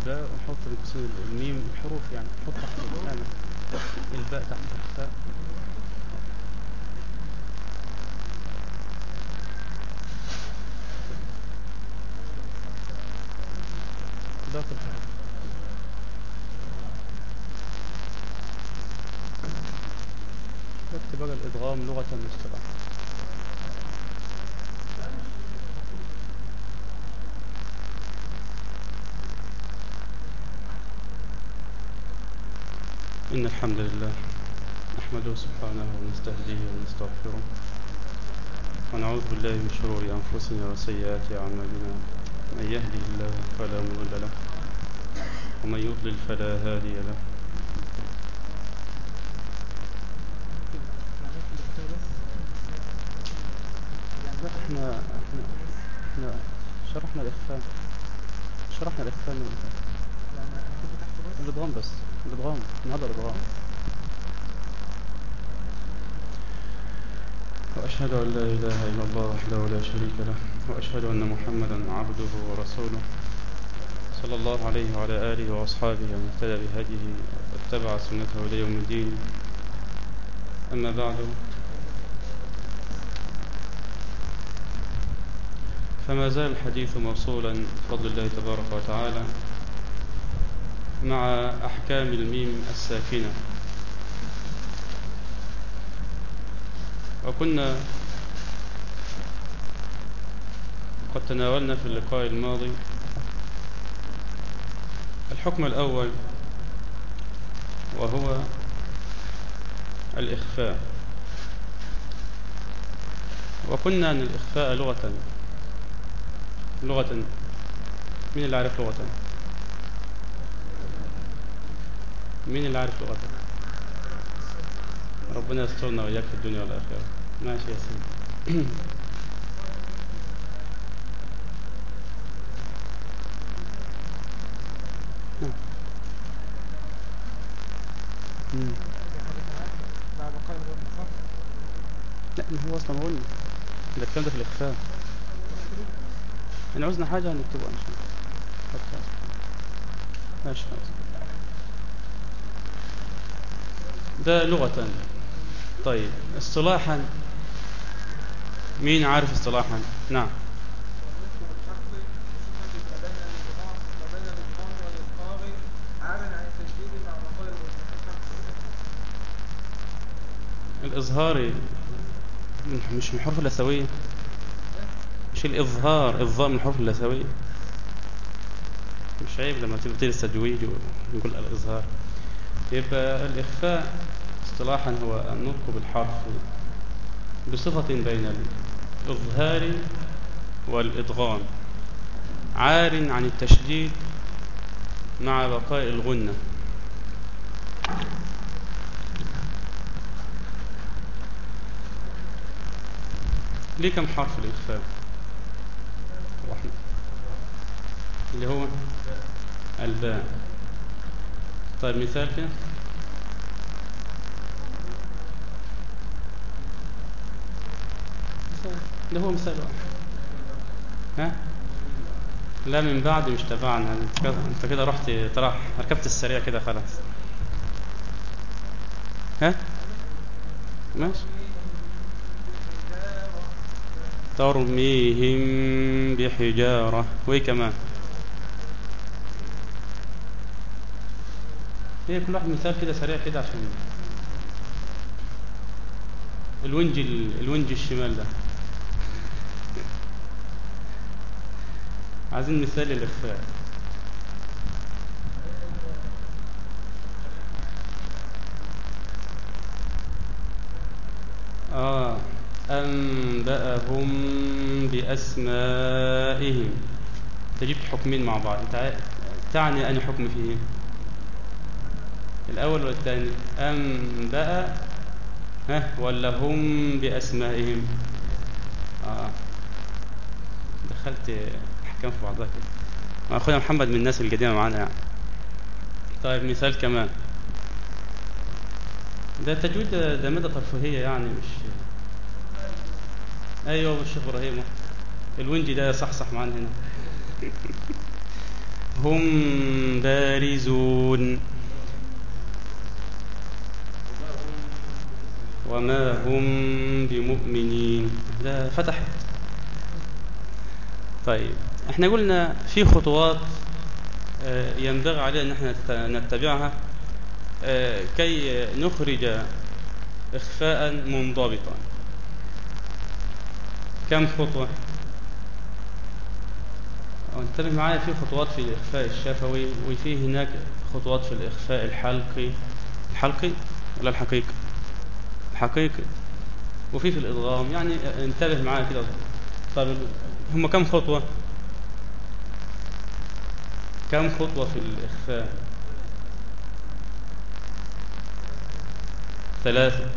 الباء قوسين الميم حروف يعني نحط تحت الباء. تحت الفاء باقي الحروف نكتب بقى الإدغام لغة واصطلاحا إن الحمد لله نحمده سبحانه ونستهديه ونستغفره ونعوذ بالله من شرور أنفسنا وسيئات أعمالنا. من يهده الله فلا مضل له ومن يضلل فلا هادي له. إحنا إحنا إحنا شرحنا الإخفاء. شرحنا الإخفاء من الإدغام بس. الإدغام النهارده الإدغام وأشهد أن لا إله إلا الله وحده لا شريك له وأشهد أن محمدا عبده ورسوله. صلى الله عليه وعلى آله وأصحابه ومن اهتدى بهديه واتبع سنته إلى يوم الدين. أما بعد فما زال الحديث موصولا بفضل الله تبارك وتعالى مع أحكام الميم الساكنة. وكنا قد تناولنا في اللقاء الماضي الحكم الأول وهو الإخفاء. وقلنا أن الإخفاء لغة لغة من اللي عارف لغة؟ مين اللي عارف لغة؟ ربنا يسترنا وإياك في الدنيا والآخرة. ماشي يا سيدي. لا ما هو أصلا قلنا ده الكلام ده في الإخفاء. إن عوزنا حاجة هنكتبها إن شاء الله. ماشي خلاص. ده لغة. طيب اصطلاحا مين عارف اصطلاحا نعم. الإظهار مش من الحروف اللثوية مش الإظهار إظهار من الحروف اللثوية مش عيب لما تبتدي التجويد ونقول الإظهار. يبقى الإخفاء اصطلاحا هو النطق بالحرف بصفة بين الإظهار والإدغام عار عن التشديد مع بقاء الغنة. ليه كم حرف الإخفاء؟ واحد. اللي هو الباء. طيب مثال كده. ده هو مثال واحد ها؟ لا من بعد مش تبعنا أنت كده رحت طرح ركبت السريع كده خلاص. ها؟ ماشي. ترميهم بحجارة. وإيه كمان؟ هي كل واحد مثال كده سريع كده عشان الونج الونج الشمال ده. عايزين مثال للإخفاء. آه أنبأهم بأسمائهم. تجيب حكمين مع بعض. تعني أن حكم فيه الأول ولا الثاني؟ أنبأ ها ولا هم بأسمائهم؟ آه. دخلت أحكام في بعضها كده. ما أخونا محمد من الناس القديمة معانا يعني. طيب مثال كمان. ده التجويد ده, مدى ترفيهية يعني مش أيوة الشيخ إبراهيم. الونجي ده صحصح معانا هنا. هم بارزون. وما هم بمؤمنين. ده فتحت طيب. إحنا قلنا في خطوات آه، ينبغي علينا إن إحنا نت- نتبعها آه، كي نخرج اخفاء منضبطا. كم خطوة؟ انتبه معايا في خطوات في الإخفاء الشفوي وفي هناك خطوات في الإخفاء الحلقي. الحلقي ولا الحقيقي؟ الحقيقي. وفي في الإضغام يعني انتبه معايا كده. طب هم كم خطوة؟ كم خطوة في الإخفاء؟ ثلاثة.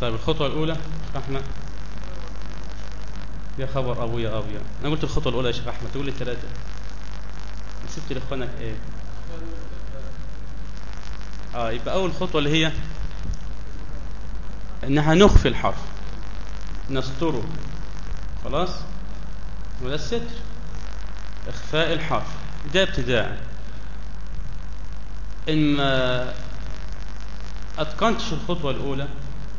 طيب الخطوة الأولى أحمد. يا خبر أبو يا أبيض أنا قلت الخطوة الأولى يا شيخ أحمد تقول لي الثلاثة. سبت لإخوانك إيه؟ آه يبقى أول خطوة اللي هي إنها نخفي الحرف. نستره. خلاص؟ وده الستر. إخفاء الحرف. ده ابتداء إن ما أتقنتش الخطوة الأولى.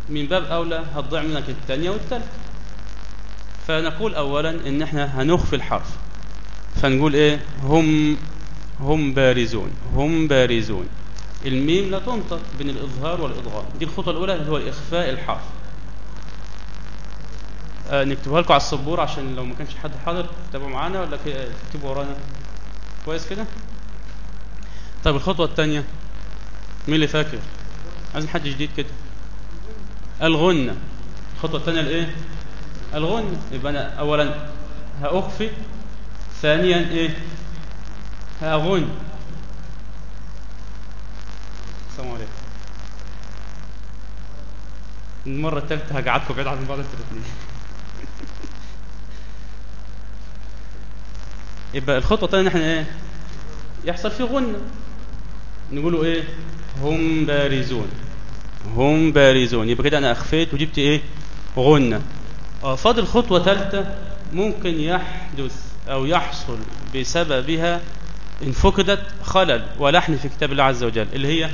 من باب أولى هتضيع منك الثانية والثالثة. فنقول أولا إن إحنا هنخفي الحرف. فنقول إيه؟ هم هم بارزون هم بارزون. الميم لا تنطق بين الإظهار والإضغام دي الخطوة الأولى اللي هو إخفاء الحرف. آه نكتبها لكم على السبورة عشان لو ما كانش حد حاضر تتابعوا معانا ولا تكتبوا ورانا. كويس كده؟ طيب الخطوة الثانية. مين اللي فاكر؟ عايزين حد جديد كده. الغنة. الخطوة الثانية الايه الغنة. يبقى أنا اولا هأخفي ثانيا إيه؟ هأغن. السلام عليكم. المرة الثالثة هقعدكم بعيد عن بعض أنتوا الاثنين يبقى الخطوة الثانية إحنا إيه؟ يحصل فيه غنة نقولوا إيه؟ هم بارزون. هم بارزون. يبقى كده أنا أخفيت وجبت إيه؟ غنة آه فاضل خطوة ثالثة ممكن يحدث أو يحصل بسببها ان فقدت خلل ولحن في كتاب الله عز وجل اللي هي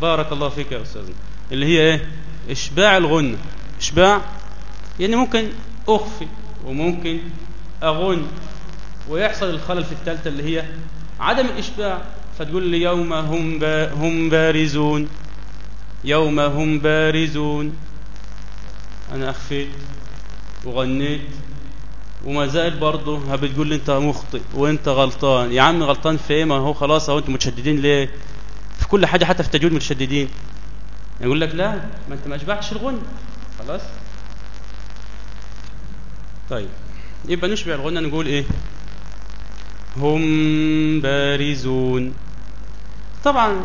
بارك الله فيك يا استاذنا اللي هي إيه؟ إشباع الغنة إشباع يعني ممكن أخفي وممكن اغن ويحصل الخلل في الثالثة اللي هي عدم الإشباع فتقول لي يوم هم با هم بارزون. يوم هم بارزون. أنا أخفيت وغنيت وما زال برضه بتقول لي أنت مخطئ وأنت غلطان. يا عم غلطان في إيه؟ ما هو خلاص أهو أنتوا متشددين ليه؟ في كل حاجة حتى في التجويد متشددين. يقول لك لا ما أنت ما أشبعتش الغنى خلاص؟ طيب. يبقى نشبع الغنى نقول إيه؟ هم بارزون. طبعا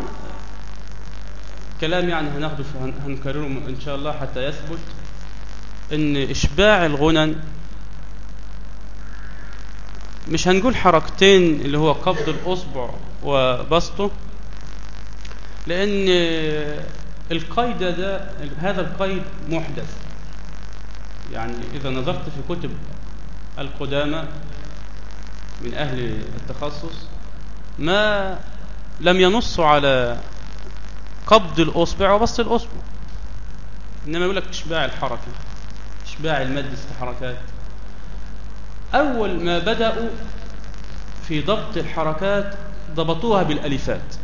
كلام يعني هناخده هنكرره إن شاء الله حتى يثبت إن إشباع الغنن مش هنقول حركتين اللي هو قبض الأصبع وبسطه لأن القيد ده هذا القيد محدث. يعني إذا نظرت في كتب القدامى من أهل التخصص ما لم ينصوا على قبض الأصبع وبسط الأصبع. إنما يقول لك إشباع الحركة إشباع المد ست حركات أول ما بدأوا في ضبط الحركات ضبطوها بالألفات.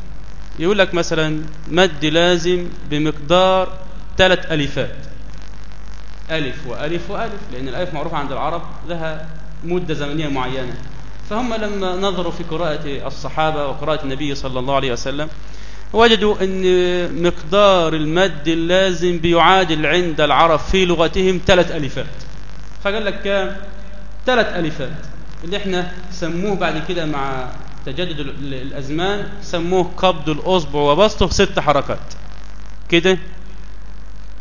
يقول لك مثلا مد لازم بمقدار ثلاث ألفات. ألف وألف وألف لأن الألف معروفة عند العرب لها مدة زمنية معينة. فهم لما نظروا في قراءة الصحابة وقراءة النبي صلى الله عليه وسلم. وجدوا أن مقدار المد اللازم بيعادل عند العرب في لغتهم ثلاث ألفات. فقال لك كام ثلاث ألفات. اللي إحنا سموه بعد كده مع تجدد ال- الأزمان سموه قبض الاصبع وبسطه ست حركات. كده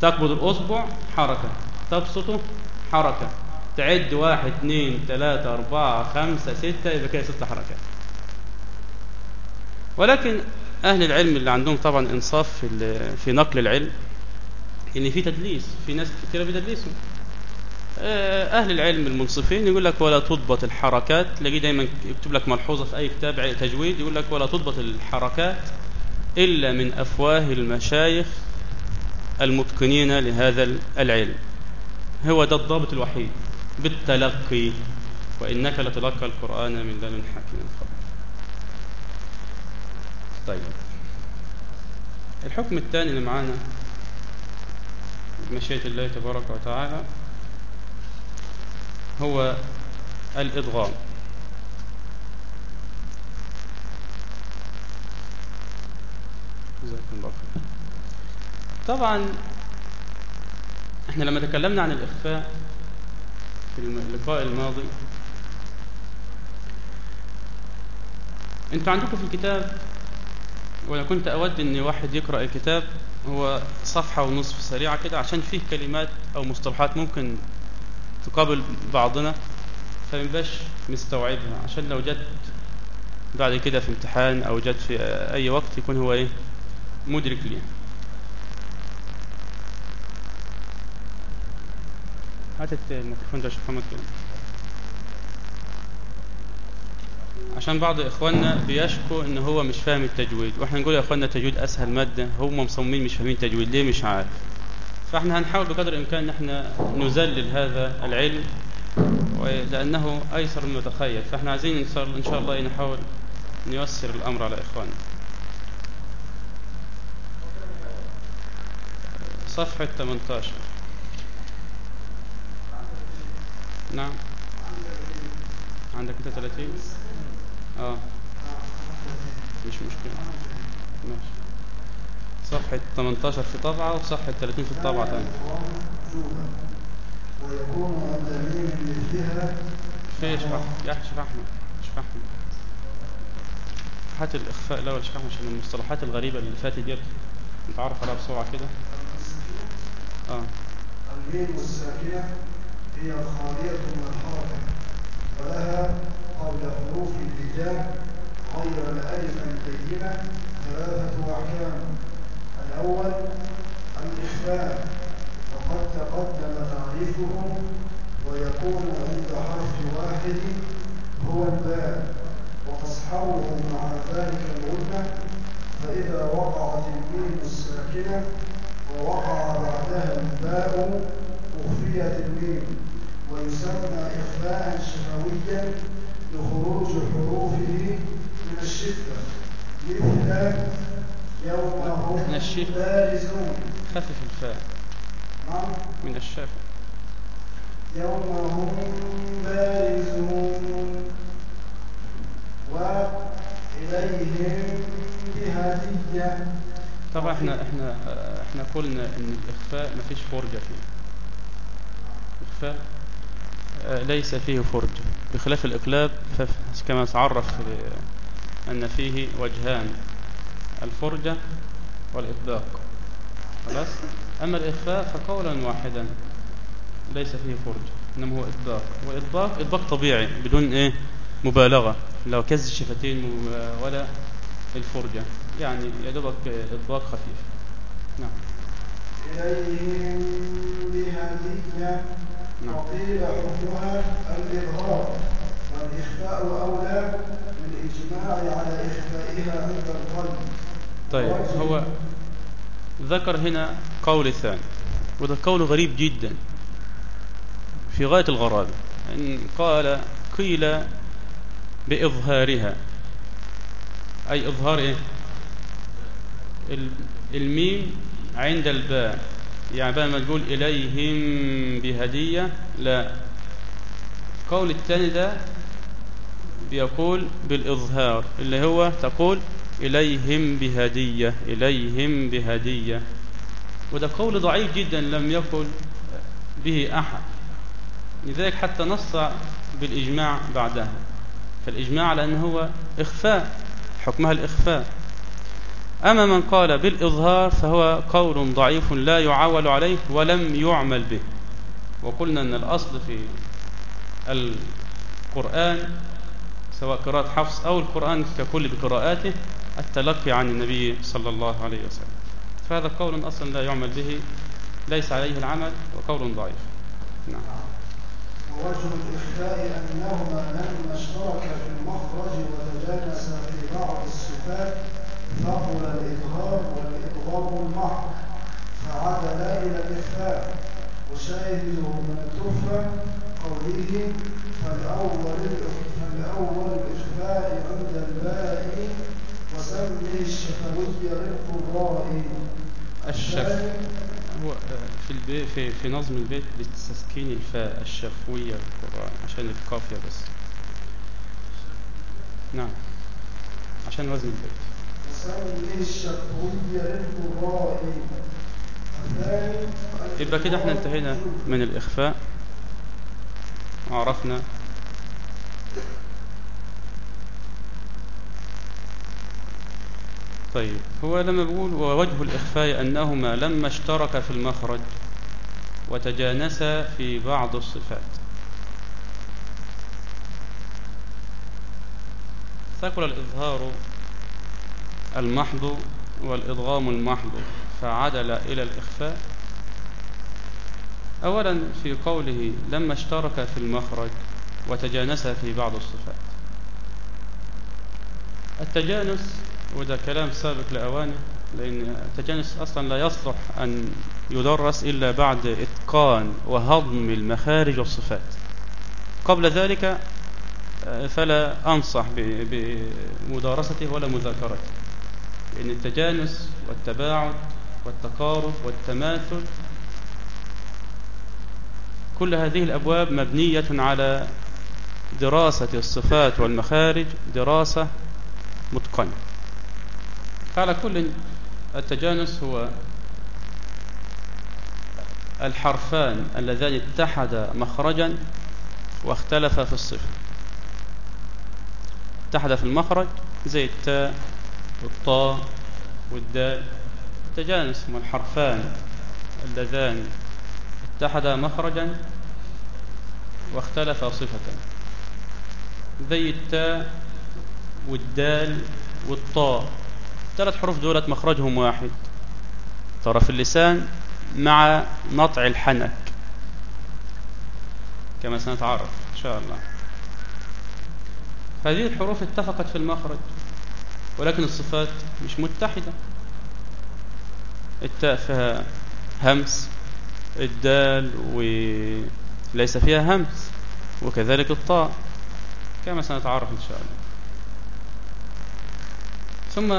تقبض الاصبع حركة تبسطه حركة. تعد واحد اثنين ثلاثة أربعة خمسة ستة يبقى كده ست حركات. ولكن أهل العلم اللي عندهم طبعا إنصاف في, في نقل العلم إن في تدليس في ناس كثيرة بيدلسوا آه، أهل العلم المنصفين يقول لك ولا تضبط الحركات. تلاقيه دايما يكتب لك ملحوظة في أي كتاب تجويد يقول لك ولا تضبط الحركات إلا من أفواه المشايخ المتقنين لهذا العلم. هو ده الضابط الوحيد. بالتلقي وإنك لتلقى القرآن من لدن حكيم خبير طيب. الحكم الثاني اللي معانا مشيئة الله تبارك وتعالى هو الإضغام. الله طبعا إحنا لما تكلمنا عن الإخفاء في اللقاء الماضي. أنتوا عندكم في الكتاب وأنا كنت أود ان واحد يقرأ الكتاب هو صفحة ونصف سريعة كده عشان فيه كلمات أو مصطلحات ممكن تقابل بعضنا فمنبقاش مستوعبها عشان لو جت بعد كده في امتحان أو جت في أي وقت يكون هو إيه؟ مدرك ليها. هات الميكروفون ده شيخ محمد كده عشان بعض إخواننا بيشكوا إن هو مش فاهم التجويد وإحنا نقول يا إخواننا التجويد أسهل مادة هم مصممين مش فاهمين التجويد ليه مش عارف؟ فإحنا هنحاول بقدر الإمكان إن إحنا نذلل هذا العلم لأنه أيسر مما نتخيل فإحنا عايزين إن شاء الله نحاول نيسر الأمر على إخواننا. صفحة 18 نعم. عندك انت 30 آه. مش مشكلة. ماشي. صفحة 18 في طبعة وصفحة 30 في الطبعة ثانية ويكون عند ميم مثلها في اشرح يا شيخ أحمد. شيخ أحمد. هات الإخفاء الأول أحمد عشان المصطلحات الغريبة اللي فاتت ديت. نتعرف عليها بسرعة كده. آه. الميم الساكنة هي الخالية من الحركة ولها قبل حروف الهجاء غير الألف البينة ثلاثة أحكام الأول الإخفاء وقد تقدم تعريفه ويكون عند حرف واحد هو الباء وتصحبه مع ذلك الغنة فإذا وقعت الميم الساكنة ووقع بعدها الباء أخفيت الميم ويسمى إخفاء شفويا لخروج حروفه من الشدة مثل يوم هم. بارزون. خفف الفاء. نعم. من الشافع يوم هم بارزون. وإليهم بهدية طبعا إحنا إحنا إحنا قلنا إن الإخفاء ما فيش فرجة فيه. الإخفاء آه، ليس فيه فرجة. بخلاف الإقلاب فكما تعرف ان فيه وجهان الفرجة والإطلاق. خلاص؟ أما الإخفاء فقولا واحدا ليس فيه فرجة إنما هو إطلاق. وإطلاق إطلاق طبيعي بدون إيه؟ مبالغة. لو كز الشفتين ولا الفرجة. يعني يا دوبك إطلاق خفيف. نعم. إليهم بهدية. وقيل حكمها الإظهار والإخفاء أولى بالإجماع على إخفائها عند القلب طيب هو ذكر هنا قول ثاني وده قول غريب جدا في غاية الغرابة. إن قال قيل بإظهارها. أي إظهار إيه؟ ال- الميم عند الباء. يعني بقى ما تقول إليهم بهدية لا. القول الثاني ده بيقول بالإظهار اللي هو تقول إليهم بهدية إليهم بهدية. وده قول ضعيف جدا لم يقل به أحد. لذلك حتى نص بالإجماع بعدها. فالإجماع على هو إخفاء. حكمها الإخفاء. أما من قال بالإظهار فهو قول ضعيف لا يعول عليه ولم يعمل به. وقلنا أن الأصل في القرآن سواء قراءة حفص أو القرآن ككل بقراءاته التلقي عن النبي صلى الله عليه وسلم. فهذا قول أصلا لا يعمل به ليس عليه العمل وقول ضعيف. نعم. ووجه الإخفاء أنهما لما اشتركا في المخرج وتجانسا في بعض الصفات ثقل الإظهار والإضغام المحض فعدلا إلى الإخفاء وشاهده من التحفة قوله فالأول فالأول الإخفاء عند الباء وسمه الشفوي للقراء الشف هو آه، في البي في في نظم البيت بتسكين الفاء الشفوية عشان القافية بس. نعم. عشان وزن البيت. وسمه الشفوي للقراء يبقى كده إحنا انتهينا من الإخفاء. وعرفنا طيب هو لما بيقول ووجه الإخفاء أنهما لما اشترك في المخرج وتجانسا في بعض الصفات. ثقل الإظهار المحض والإضغام المحض فعدل إلى الإخفاء. أولا في قوله لما اشترك في المخرج وتجانس في بعض الصفات. التجانس وده كلام سابق لأوانه لأن التجانس أصلا لا يصلح أن يدرس إلا بعد إتقان وهضم المخارج والصفات. قبل ذلك فلا أنصح بمدارسته ولا مذاكرته لأن التجانس والتباعد والتقارب والتماثل كل هذه الأبواب مبنية على دراسة الصفات والمخارج دراسة متقنة. على كل التجانس هو الحرفان اللذان اتحدا مخرجا واختلفا في الصفة. اتحدا في المخرج زي التاء والطاء والدال. التجانس هما الحرفان اللذان اتحدا مخرجا واختلفا صفة. زي التاء والدال والطاء ثلاث حروف دولت مخرجهم واحد. طرف اللسان مع نطع الحنك. كما سنتعرف إن شاء الله. هذه الحروف اتفقت في المخرج ولكن الصفات مش متحدة. التاء فيها همس الدال وليس فيها همس وكذلك الطاء كما سنتعرف إن شاء الله. ثم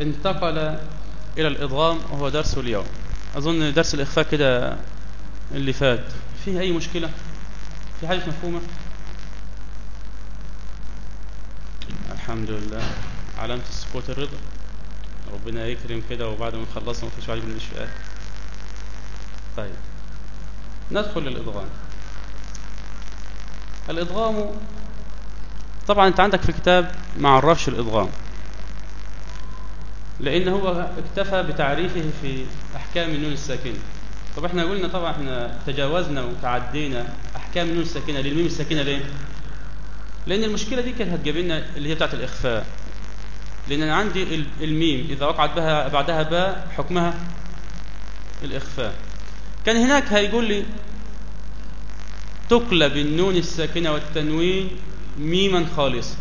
انتقل إلى الإضغام وهو درس اليوم. أظن درس الإخفاء كده اللي فات. فيه أي مشكلة؟ في حاجة مفهومة؟ الحمد لله. علامة السكوت الرضا. ربنا يكرم كده وبعد ما نخلص ما فيش من الشفاء طيب. ندخل للإضغام. الإضغام طبعا أنت عندك في كتاب ما عرفش الإضغام لأن هو اكتفى بتعريفه في أحكام النون الساكنة. طب إحنا قلنا طبعا إحنا تجاوزنا وتعدينا أحكام النون الساكنة للميم الساكنة ليه؟ لأن المشكلة دي كانت هتجيب لنا اللي هي بتاعت الإخفاء. لأن أنا عندي ال- الميم إذا وقعت بها بعدها باء حكمها الإخفاء. كان هناك هيقول لي تقلب النون الساكنة والتنوين ميما خالصة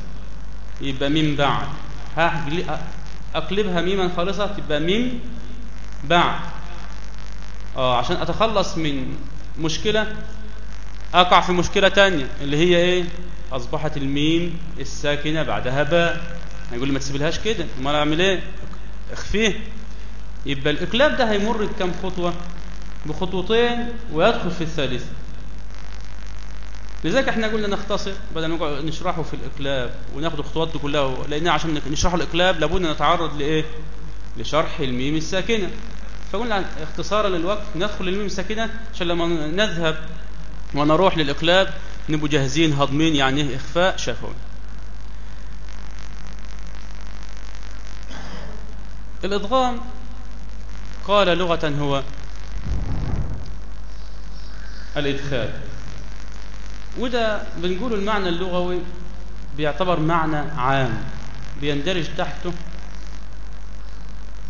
يبقى ميم بعد. ها أقلبها ميما خالصة تبقى ميم بعد. آه عشان أتخلص من مشكلة أقع في مشكلة تانية اللي هي إيه؟ أصبحت الميم الساكنة بعدها باء. هيقول لي ما تسيبلهاش كده أمال أعمل إيه؟ أخفيه. يبقى الإقلاب ده هيمر بكم خطوة؟ بخطوتين ويدخل في الثالثة لذلك إحنا قلنا نختصر بدل نقعد نشرحه في الإقلاب وناخد الخطوات دي كلها لأن عشان نشرحه الإقلاب لابد أن نتعرض لإيه؟ لشرح الميم الساكنة. فقلنا اختصارا للوقت ندخل الميم الساكنة عشان لما نذهب ونروح للإقلاب نبقوا جاهزين هضمين يعني إيه؟ إخفاء شفوي. الإضغام قال لغة هو الإدخال. وده بنقول المعنى اللغوي بيعتبر معنى عام بيندرج تحته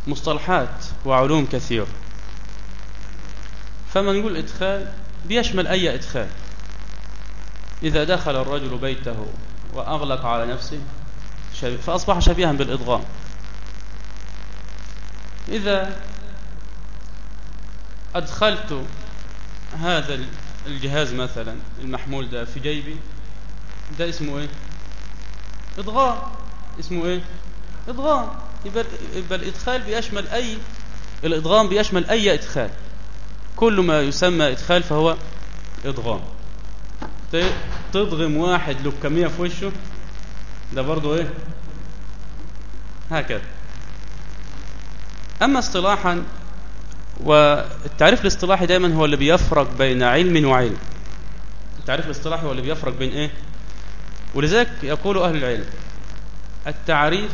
مصطلحات وعلوم كثيرة فما نقول إدخال بيشمل أي إدخال. إذا دخل الرجل بيته وأغلق على نفسه فأصبح شبيها بالإضغام إذا أدخلت هذا الجهاز مثلا المحمول ده في جيبي ده اسمه إيه؟ إضغام اسمه إيه؟ إضغام يبقى, يبقى الإدخال بيشمل أي الإضغام بيشمل أي إدخال. كل ما يسمى إدخال فهو إضغام تضغم واحد لكمية في وشه ده برضو إيه؟ هكذا. أما اصطلاحا والتعريف الاصطلاحي دائما هو اللي بيفرق بين علم وعلم. التعريف الاصطلاحي هو اللي بيفرق بين إيه؟ ولذلك يقول أهل العلم التعريف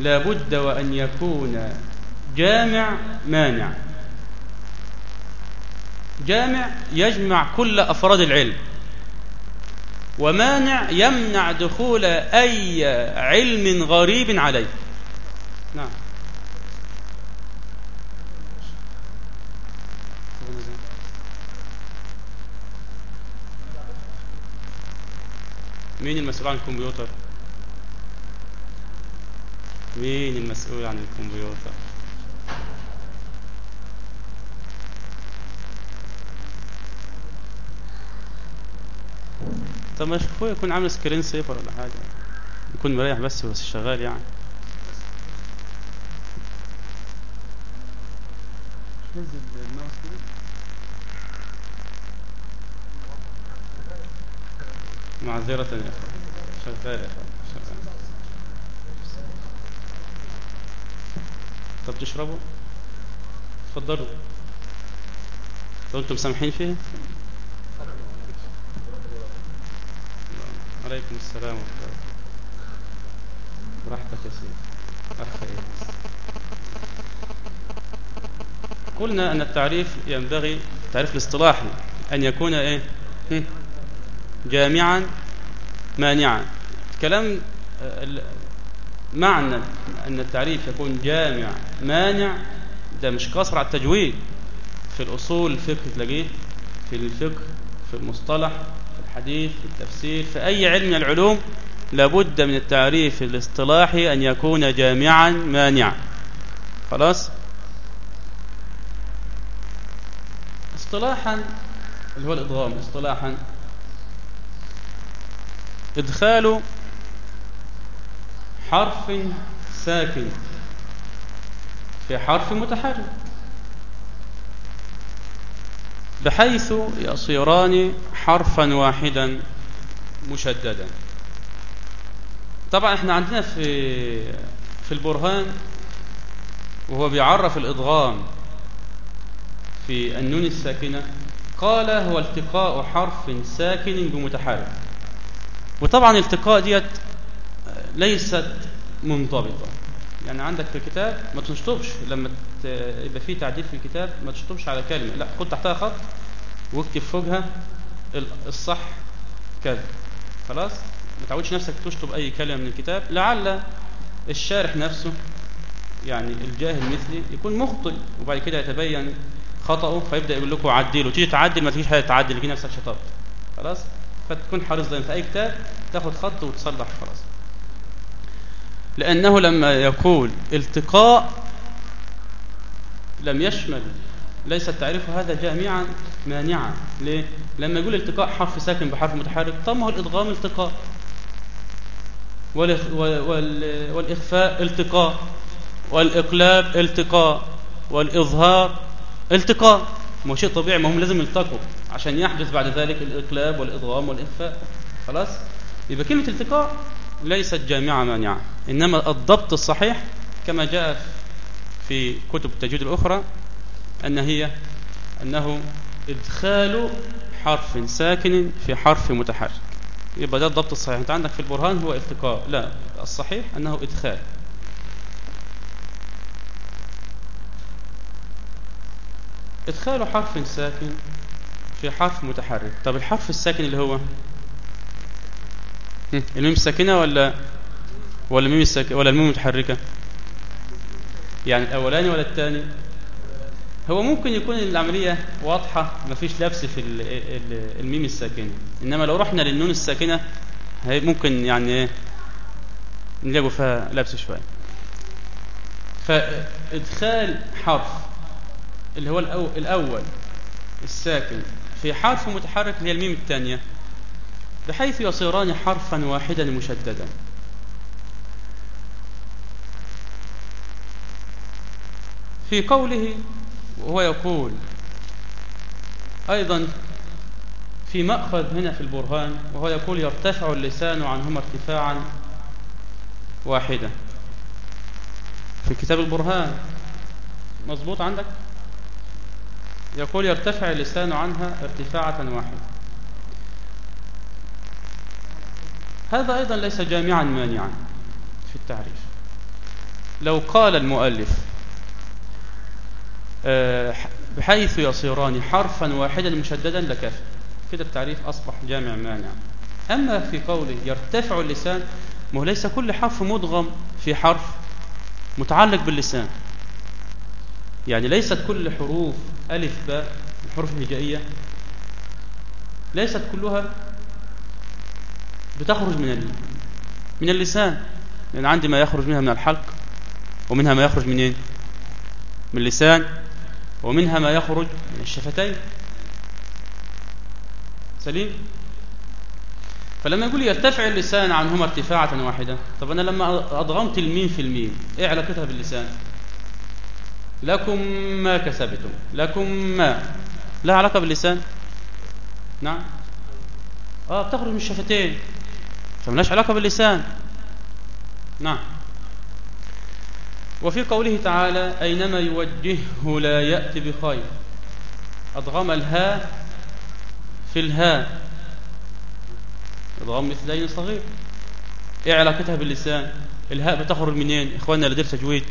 لابد وأن يكون جامع مانع. جامع يجمع كل أفراد العلم ومانع يمنع دخول أي علم غريب عليه. نعم. مين المسؤول عن الكمبيوتر؟ مين المسؤول عن الكمبيوتر؟ طب ما اخويا يكون عامل سكرين سيفر ولا حاجة. يكون مريح بس بس شغال يعني. نزل الماوس كده معذرة يا اخوان شغال يا اخوان شغال. طب تشربوا؟ تفضلوا. لو أنتم سامحين فيه عليكم السلام ورحمة الله. براحتك يا سيدي. قلنا أن التعريف ينبغي التعريف الاصطلاحي أن يكون إيه؟ جامعا مانعا. كلام معنى أن التعريف يكون جامع مانع ده مش قصر على التجويد. في الأصول الفقه تلاقيه في الفقه في المصطلح في الحديث في التفسير في أي علم من العلوم لابد من التعريف الاصطلاحي أن يكون جامعا مانعا. خلاص؟ اصطلاحا اللي هو الإضغام اصطلاحا إدخال حرف ساكن. في حرف متحرك. بحيث يصيران حرفا واحدا مشددا. طبعا إحنا عندنا في في البرهان وهو بيعرف الإضغام في النون الساكنة قال هو التقاء حرف ساكن بمتحرك. وطبعا التقاء ديت ليست منضبطة. يعني عندك في الكتاب ما تشطبش لما يبقى فيه تعديل في الكتاب ما تشطبش على كلمة. لا خد تحتها خط واكتب فوقها الصح كذا. خلاص؟ ما تعودش نفسك تشطب أي كلمة من الكتاب. لعل الشارح نفسه يعني الجاهل مثلي يكون مخطئ وبعد كده يتبين خطأه فيبدأ يقول لكم عدلوا. تيجي تعدل ما تجيش حاجة تعدل. تجي نفسك شطبت. خلاص؟ فتكون حريص دائما في أي كتاب تاخد خط وتصلح خلاص. لأنه لما يقول التقاء لم يشمل ليس التعريف هذا جامعا مانعا. ليه؟ لما يقول التقاء حرف ساكن بحرف متحرك طب ما هو الإدغام التقاء. والإخفاء التقاء. والإقلاب التقاء. والإظهار التقاء. ما هو شيء طبيعي ما هم لازم يلتقوا عشان يحدث بعد ذلك الإقلاب والإضغام والإخفاء خلاص؟ يبقى كلمة التقاء ليست جامعة مانعة إنما الضبط الصحيح كما جاء في كتب التجويد الأخرى أن هي أنه إدخال حرف ساكن في حرف متحرك. يبقى ده الضبط الصحيح. أنت عندك في البرهان هو التقاء. لا الصحيح أنه إدخال. إدخال حرف ساكن في حرف متحرك. طب الحرف الساكن اللي هو الميم الساكنة ولا ولا الميم الساكنة ولا الميم المتحركة؟ يعني الأولاني ولا الثاني؟ هو ممكن يكون العملية واضحة مفيش لبس في ال- ال- الميم الساكنة. إنما لو رحنا للنون الساكنة هي ممكن يعني إيه نلاقوا فيها لبس شوية. فإدخال حرف اللي هو الأو- الأول الساكن. في حرف متحرك اللي هي الميم الثانية. بحيث يصيران حرفا واحدا مشددا. في قوله وهو يقول أيضا في مأخذ هنا في البرهان وهو يقول يرتفع اللسان عنهما ارتفاعا واحدا. في كتاب البرهان مظبوط عندك؟ يقول يرتفع اللسان عنها ارتفاعة واحدة. هذا أيضا ليس جامعا مانعا في التعريف. لو قال المؤلف آه، بحيث يصيران حرفا واحدا مشددا لكافي كده التعريف أصبح جامع مانع أما في قوله يرتفع اللسان ما هو ليس كل حرف مدغم في حرف متعلق باللسان. يعني ليست كل حروف ألف باء الحروف الهجائية ليست كلها بتخرج من. من اللسان. لأن عندي ما يخرج منها من الحلق ومنها ما يخرج منين من اللسان ومنها ما يخرج من الشفتين. سليم؟ فلما يقول يرتفع اللسان عنهما ارتفاعة واحدة طب أنا لما أضغمت الميم في الميم إيه علاقتها باللسان؟ لكم ما كسبتم. لكم ما. لا علاقة باللسان؟ نعم. آه بتخرج من الشفتين. فملاش علاقة باللسان. نعم. وفي قوله تعالى أينما يوجهه لا يأتي بخير. أضغم الهاء في الهاء. إضغام مثلين صغير. إيه علاقتها باللسان؟ الهاء بتخرج منين؟ إخواننا اللي درس تجويد.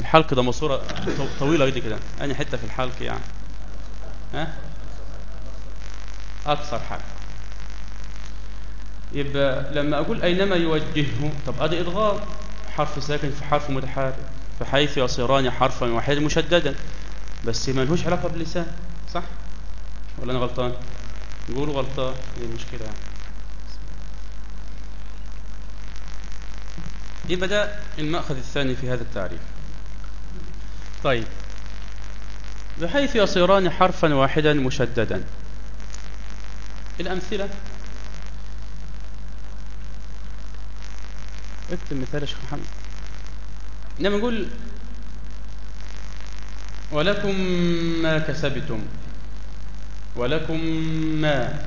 الحلق ده ماسورة طويلة دي كده. اني حتة في الحلق يعني؟ ها؟ أكثر حاجة. يبقى لما أقول أينما يوجهه طب أدي ادغام حرف ساكن في حرف متحرك بحيث يصيران حرفا واحدا مشددا. بس ما لهوش علاقة باللسان صح؟ ولا أنا غلطان؟ نقول غلطان. هي المشكلة يعني؟ يبقى ده المأخذ الثاني في هذا التعريف. طيب. بحيث يصيران حرفا واحدا مشددا. الأمثلة. اكتب مثال يا شيخ محمد. لما نقول ولكم ما كسبتم. ولكم ما.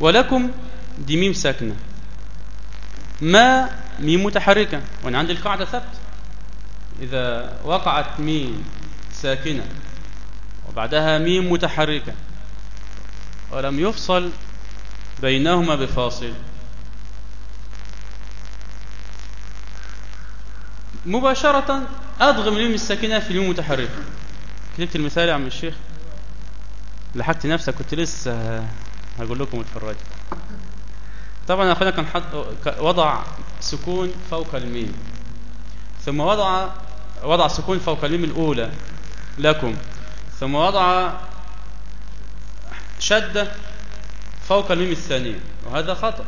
ولكم دي ميم ساكنة. ما ميم متحركة. وأنا عندي القاعدة ثابتة. إذا وقعت ميم ساكنة وبعدها ميم متحركة ولم يفصل بينهما بفاصل. مباشرة أضغم الميم الساكنة في الميم المتحركة كتبت المثال يا عم الشيخ؟ لحقت نفسك كنت لسه هقول لكم اتفرجوا طبعا اخونا كان حط وضع سكون فوق الميم. ثم وضع وضع سكون فوق الميم الأولى لكم ثم وضع شدة فوق الميم الثانية وهذا خطأ.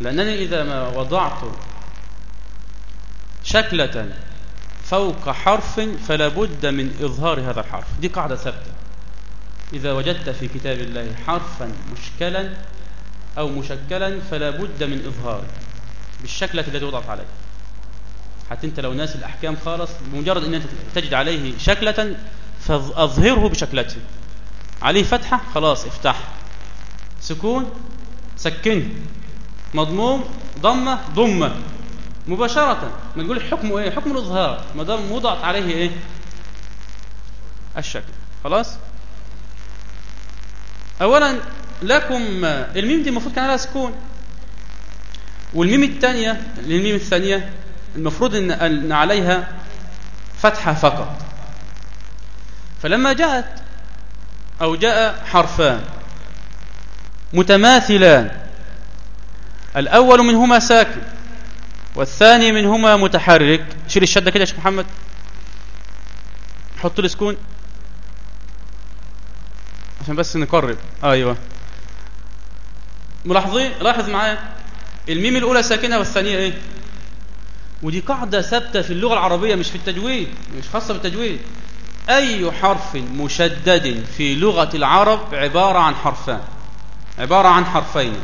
لأنني إذا ما وضعت شكلة فوق حرف فلا بد من إظهار هذا الحرف. دي قاعدة ثابتة. إذا وجدت في كتاب الله حرفا مشكلا أو مشكلا فلا بد من إظهاره بالشكلة التي وضعت عليه حتى أنت لو ناس الأحكام خالص بمجرد أن أنت تجد عليه شكلة فأظهره بشكلته. عليه فتحة خلاص افتح. سكون سكنه مضموم ضمة ضمة. مباشرة. ما تقول حكمه إيه؟ حكم الإظهار. ما دام وضعت عليه إيه؟ الشكل. خلاص؟ أولا لكم الميم دي المفروض كان عليها سكون. والميم الثانية الميم الثانية المفروض أن عليها فتحة فقط. فلما جاءت أو جاء حرفان متماثلان الأول منهما ساكن والثاني منهما متحرك. شيل الشدة كده يا شيخ محمد. حط لي سكون عشان بس نقرب. أيوه. ملاحظين؟ لاحظ معايا. الميم الأولى ساكنة والثانية إيه؟ ودي قاعدة ثابتة في اللغة العربية مش في التجويد مش خاصة بالتجويد. أي حرف مشدد في لغة العرب عبارة عن حرفان عبارة عن حرفين.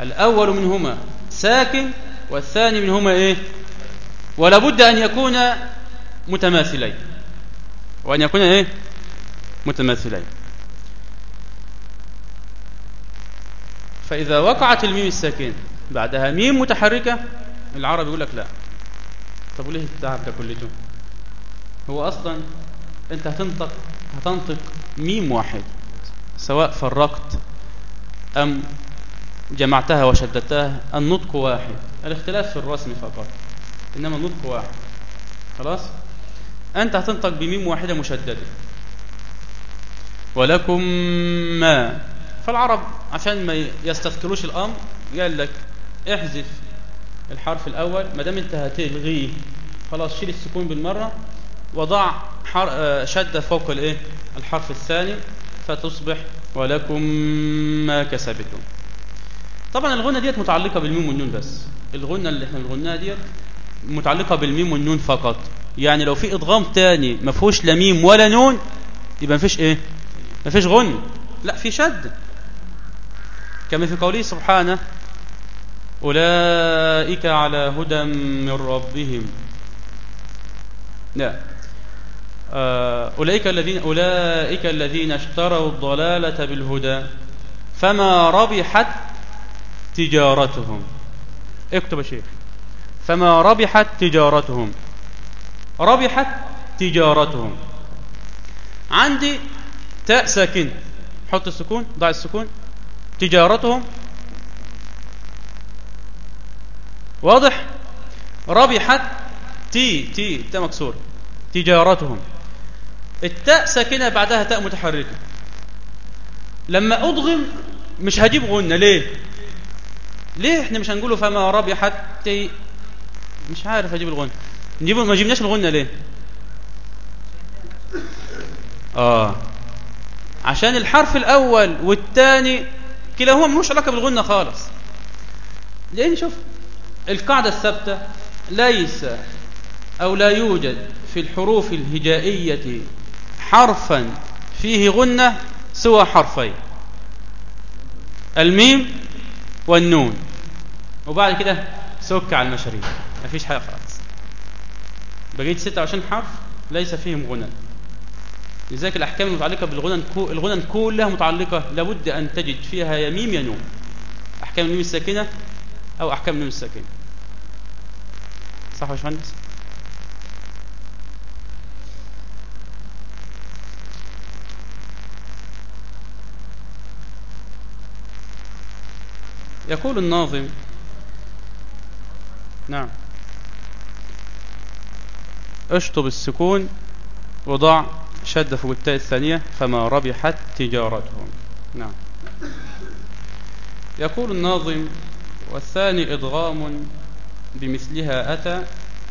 الأول منهما ساكن والثاني منهما إيه؟ ولا بد أن يكون متماثلين. وأن يكون إيه؟ متماثلين. فإذا وقعت الميم الساكنة بعدها ميم متحركة العرب يقول لك لا. طب وليه التعب ده كلته؟ هو أصلا أنت هتنطق هتنطق ميم واحد سواء فرقت أم جمعتها وشددتها النطق واحد. الاختلاف في الرسم فقط إنما النطق واحد. خلاص؟ أنت هتنطق بميم واحدة مشددة. ولكم ما؟ فالعرب عشان ما يستذكروش الأمر قال لك احذف الحرف الأول ما دام انت هتلغيه خلاص شيل السكون بالمرة وضع شده فوق الايه الحرف الثاني فتصبح ولكم ما كسبتم. طبعا الغنه ديت متعلقة بالميم والنون بس. الغنه اللي إحنا بنغناها ديت متعلقة بالميم والنون فقط. يعني لو في ادغام تاني ما فيهوش لا ميم ولا نون يبقى ما فيش إيه؟ ما فيش غن لا في شد. كما في قوله سبحانه أولئك على هدى من ربهم. لا. أولئك الذين أولئك الذين اشتروا الضلالة بالهدى فما ربحت تجارتهم. اكتب يا شيخ. فما ربحت تجارتهم. ربحت تجارتهم. عندي تاء ساكن. حط السكون ضع السكون. تجارتهم واضح؟ ربحت تي تي تاء مكسور. تجارتهم. التاء ساكنة بعدها تاء متحركة. لما ادغم مش هجيب غنة. ليه؟ ليه إحنا مش هنقوله فما ربحت تي مش عارف أجيب الغنة. نجيب ما جبناش الغنة ليه؟ آه. عشان الحرف الأول والثاني كلاهما ملوش علاقة بالغنة خالص. لأن شوف القاعدة الثابتة ليس أو لا يوجد في الحروف الهجائية حرفا فيه غنة سوى حرفين. الميم والنون. وبعد كده سك على المشاريع مفيش حاجة خالص. بقيت 26 حرف ليس فيهم غنى. لذلك الأحكام المتعلقة بالغنى الغنى كلها متعلقة لابد أن تجد فيها يا ميم يا نون. أحكام النون الساكنة أو أحكام النون الساكنة. صح يا باشمهندس؟ يقول الناظم نعم. اشطب السكون وضع شد فوق التاء الثانية فما ربحت تجارتهم. نعم. يقول الناظم والثاني إضغام بمثلها أتى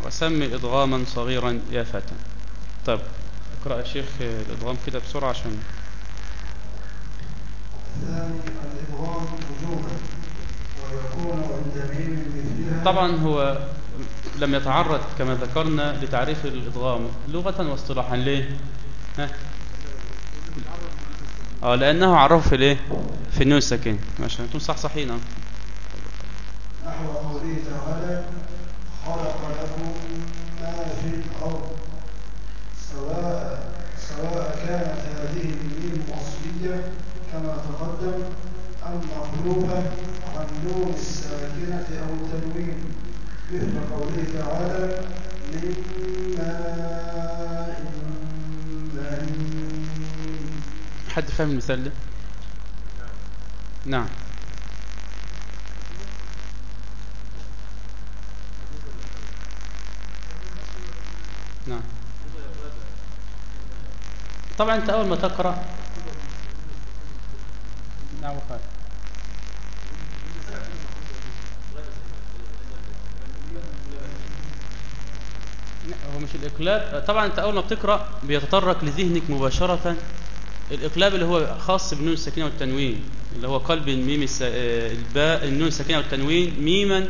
وسمي إضغاما صغيرا يا فتى طب أقرأ يا شيخ الإضغام كده بسرعة عشان ويكون مثلها طبعا هو لم يتعرض كما ذكرنا لتعريف الإضغام لغة واصطلاحا. ليه؟ ها؟ آه لأنه عرفه في الايه في النون الساكن ماشي أنتم صح صحيين آه نحو قوله تعالى خلق لكم ما في الأرض سواء سواء كانت هذه الميم أصلية كما تقدم أم مقلوبة عن نون الساكنة أو التنوين مثل قوله تعالى من ماء حد فاهم المثال نعم. نعم. طبعا أنت أول ما تقرأ. نعم خالد. مش الإقلاب. طبعا أنت أول ما بتقرأ بيتطرق لذهنك مباشرة. الإقلاب اللي هو خاص بالنون الساكنة والتنوين اللي هو قلب الميم الس... الباء النون الساكنة والتنوين ميما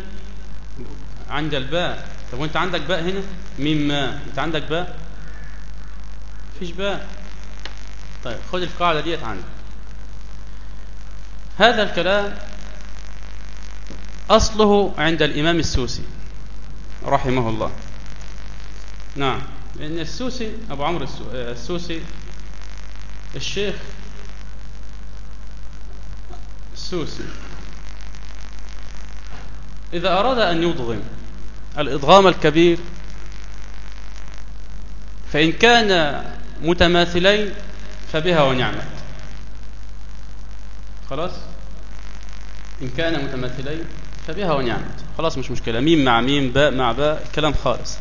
عند الباء. طب وانت عندك باء هنا؟ ميم ما. انت عندك باء؟ فيش باء. طيب خد القاعدة ديت عندك. هذا الكلام أصله عند الإمام السوسي رحمه الله. نعم لأن السوسي أبو عمرو السوسي الشيخ السوسي. إذا أراد أن يضغم الإضغام الكبير. فإن كان متماثلين فبها ونعمت. خلاص؟ إن كان متماثلين فبها ونعمت. خلاص مش مشكلة. ميم مع ميم باء مع باء كلام خالص.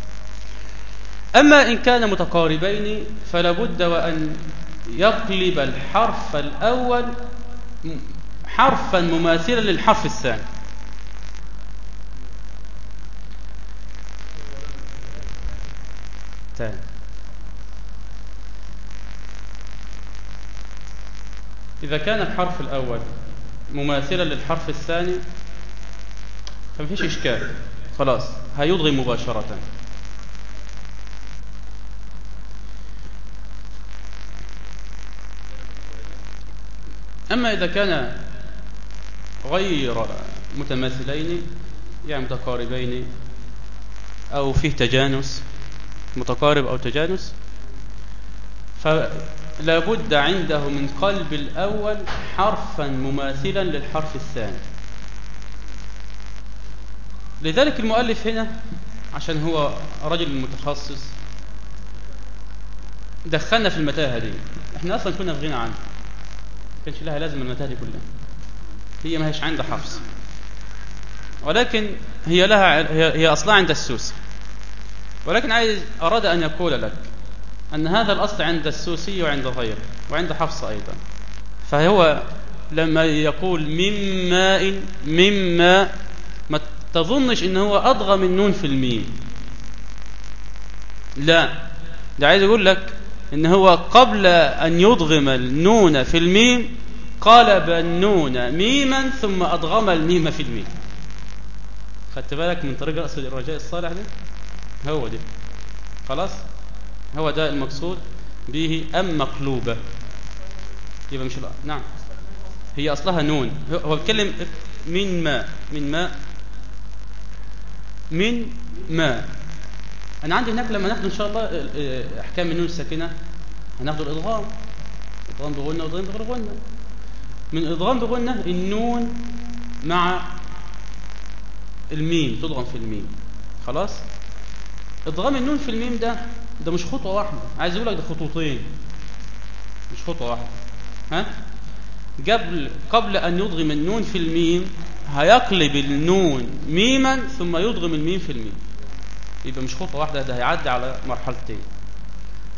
أما إن كان متقاربين فلا بد وأن يقلب الحرف الأول حرفا مماثلا للحرف الثاني. تاني إذا كان الحرف الأول مماثلا للحرف الثاني فمفيش إشكال. خلاص هيضغم مباشرة. أما إذا كان غير متماثلين يعني متقاربين أو فيه تجانس متقارب أو تجانس فلا بد عنده من قلب الأول حرفا مماثلا للحرف الثاني. لذلك المؤلف هنا عشان هو رجل متخصص دخلنا في المتاهة دي إحنا أصلا كنا في غنى عنها. كانش لها لازم المتاهة دي كلها. هي ما هيش عندها حفص ولكن هي لها هي, هي أصلها عند السوسي ولكن عايز أراد أن يقول لك أن هذا الأصل عند السوسي وعند غيره وعند حفص أيضا. فهو لما يقول من ماء من ماء ما تظنش إن هو أضغم النون في الميم. لا. ده عايز يقول لك إن هو قبل أن يضغم النون في الميم قلب النون ميما ثم أضغم الميم في الميم. خدت بالك من طريق رأس الرجاء الصالح ده؟ هو ده خلاص؟ هو ده المقصود به أم مقلوبة. يبقى مش الأ... نعم. هي أصلها نون. هو بيتكلم من ماء من ماء من ماء أنا عندي هناك لما ناخد إن شاء الله أحكام النون الساكنة هناخد الإضغام. إضغام بغنة وإضغام بغير غنة من إضغام بغنة النون مع الميم تضغم في الميم. خلاص؟ إضغام النون في الميم ده ده مش خطوة واحدة. عايز أقول لك ده خطوتين. مش خطوة واحدة. ها؟ قبل قبل أن يضغم النون في الميم هيقلب النون ميما ثم يضغم الميم في الميم. يبقى مش خطوة واحدة ده هيعدي على مرحلتين.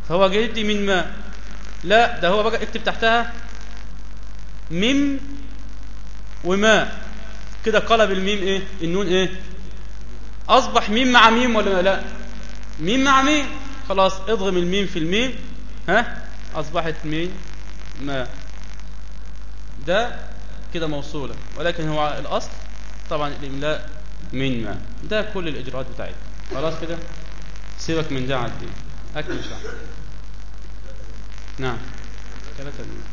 فهو جاي من ما؟ لا ده هو بقى اكتب تحتها ميم وما. كده قلب الميم إيه؟ النون إيه؟ أصبح ميم مع ميم ولا لا؟ ميم مع ميم خلاص اضغم الميم في الميم. ها؟ أصبحت ميم ما. ده كده موصولة. ولكن هو الأصل طبعا الاملاء من ما. ده كل الإجراءات بتاعتنا خلاص كده؟ سيبك من ده عدي اكمل شرح نعم. ثلاثة دقيقة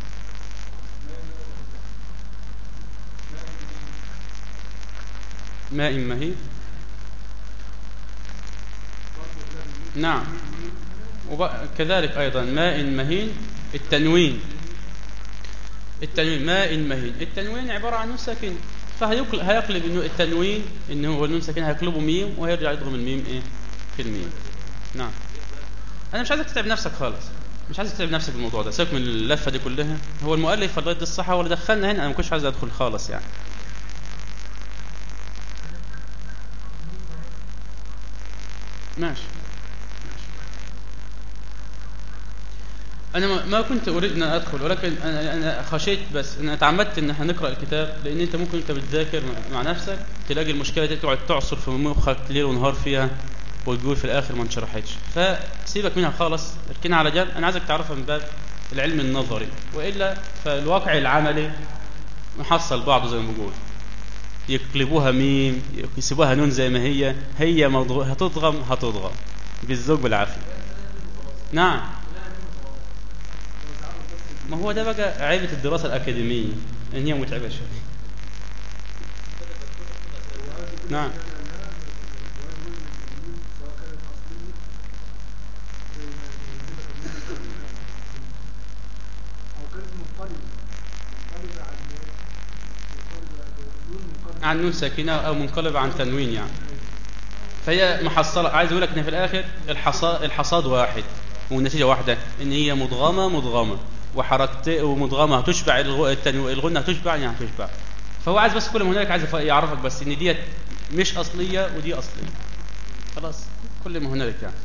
ماء مهين نعم. وكذلك أيضا ماء مهين التنوين. التنوين ماء مهين. التنوين عبارة عن نون ساكن فهيقلب التنوين إن هو النون ساكن هيقلبه ميم وهيرجع يضغم الميم إيه؟ في الميم. نعم. أنا مش عايزك تتعب نفسك خالص. مش عايز تتعب نفسك بالموضوع ده. سيبك من اللفة دي كلها. هو المؤلف لغاية دي الصحة هو اللي دخلنا هنا؟ أنا ما كنتش عايز أدخل خالص يعني. ماشي. أنا ما كنت أريد أن أدخل ولكن أنا, أنا خشيت بس. أنا تعمدت أن إحنا نقرأ الكتاب لأن أنت ممكن أنت بتذاكر مع نفسك تلاقي المشكلة دي تقعد تعصر في مخك ليل ونهار فيها وتقول في الآخر ما انشرحتش. فسيبك منها خالص اركنها على جنب. أنا عايزك تعرفها من باب العلم النظري. وإلا فالواقع العملي محصل بعضه زي ما بقول يقلبوها ميم يسيبوها نون زي ما هي. هي موضوع هتضغم هتضغم. بالذوق بالعافية. نعم. ما هو ده بقى عيبة الدراسة الأكاديمية إن هي متعبة شوية. نعم. عن نون ساكنة أو منقلبة عن تنوين يعني. فهي محصلة عايز أقول لك إن في الآخر الحصاد, الحصاد واحد والنتيجة واحدة إن هي مضغمة مضغمة. وحركت ومضغمة هتشبع التنو... الغنة هتشبع يعني هتشبع. فهو عايز بس كل ما هنالك عايز يعرفك بس إن ديت مش أصلية ودي أصلية. خلاص كل ما هنالك يعني.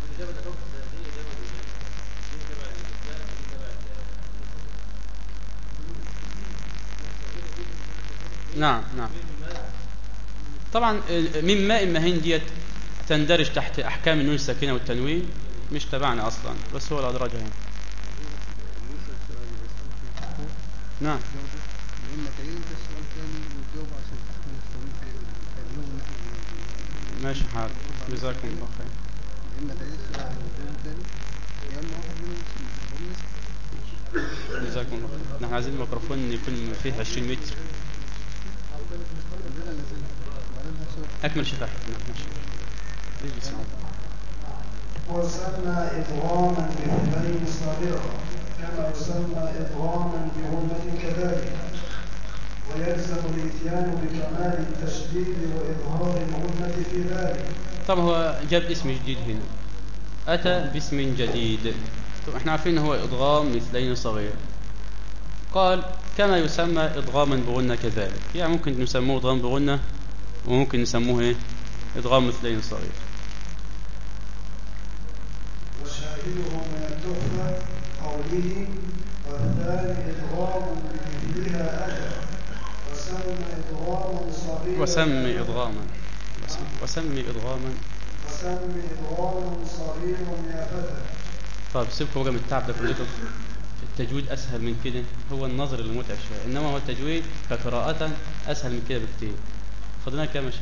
نعم نعم. طبعا من ماء مهين ديت تندرج تحت أحكام النون الساكنة والتنوين مش تبعنا أصلا بس هو الأدراج هنا. نعم. ماشي حال. جزاكم الله خير. جزاكم الله خير. نحن عايزين الميكروفون يكون فيه 20 متر. أكمل شيخ نعم ماشي. وسمى إضغاما بغنين صغيرة كما يسمى إضغاما بغنة كذلك ويلزم الإتيان بكمال التشديد وإظهار الغنة في ذلك. طب هو جاب اسم جديد هنا. أتى باسم جديد. طب إحنا عارفين هو إضغام مثلين صغير. قال كما يسمى إضغاما بغنة كذلك. يعني ممكن نسموه إضغام بغنة وممكن نسموه إيه؟ إضغام مثلين صغير. وشاهده من التحفة قوله والثاني إضغام بمثلها أتى وسمى إضغاما صغيرا. وسمي إضغاما وسم- وسمي إضغاما وسمي إضغاما صغيرا يا فتى. طيب سيبكم بقى من التعب ده كلكم. التجويد أسهل من كده. هو النظر اللي متعب شوية. إنما هو التجويد كقراءة أسهل من كده بكتير. فضلنا كام يا شيخ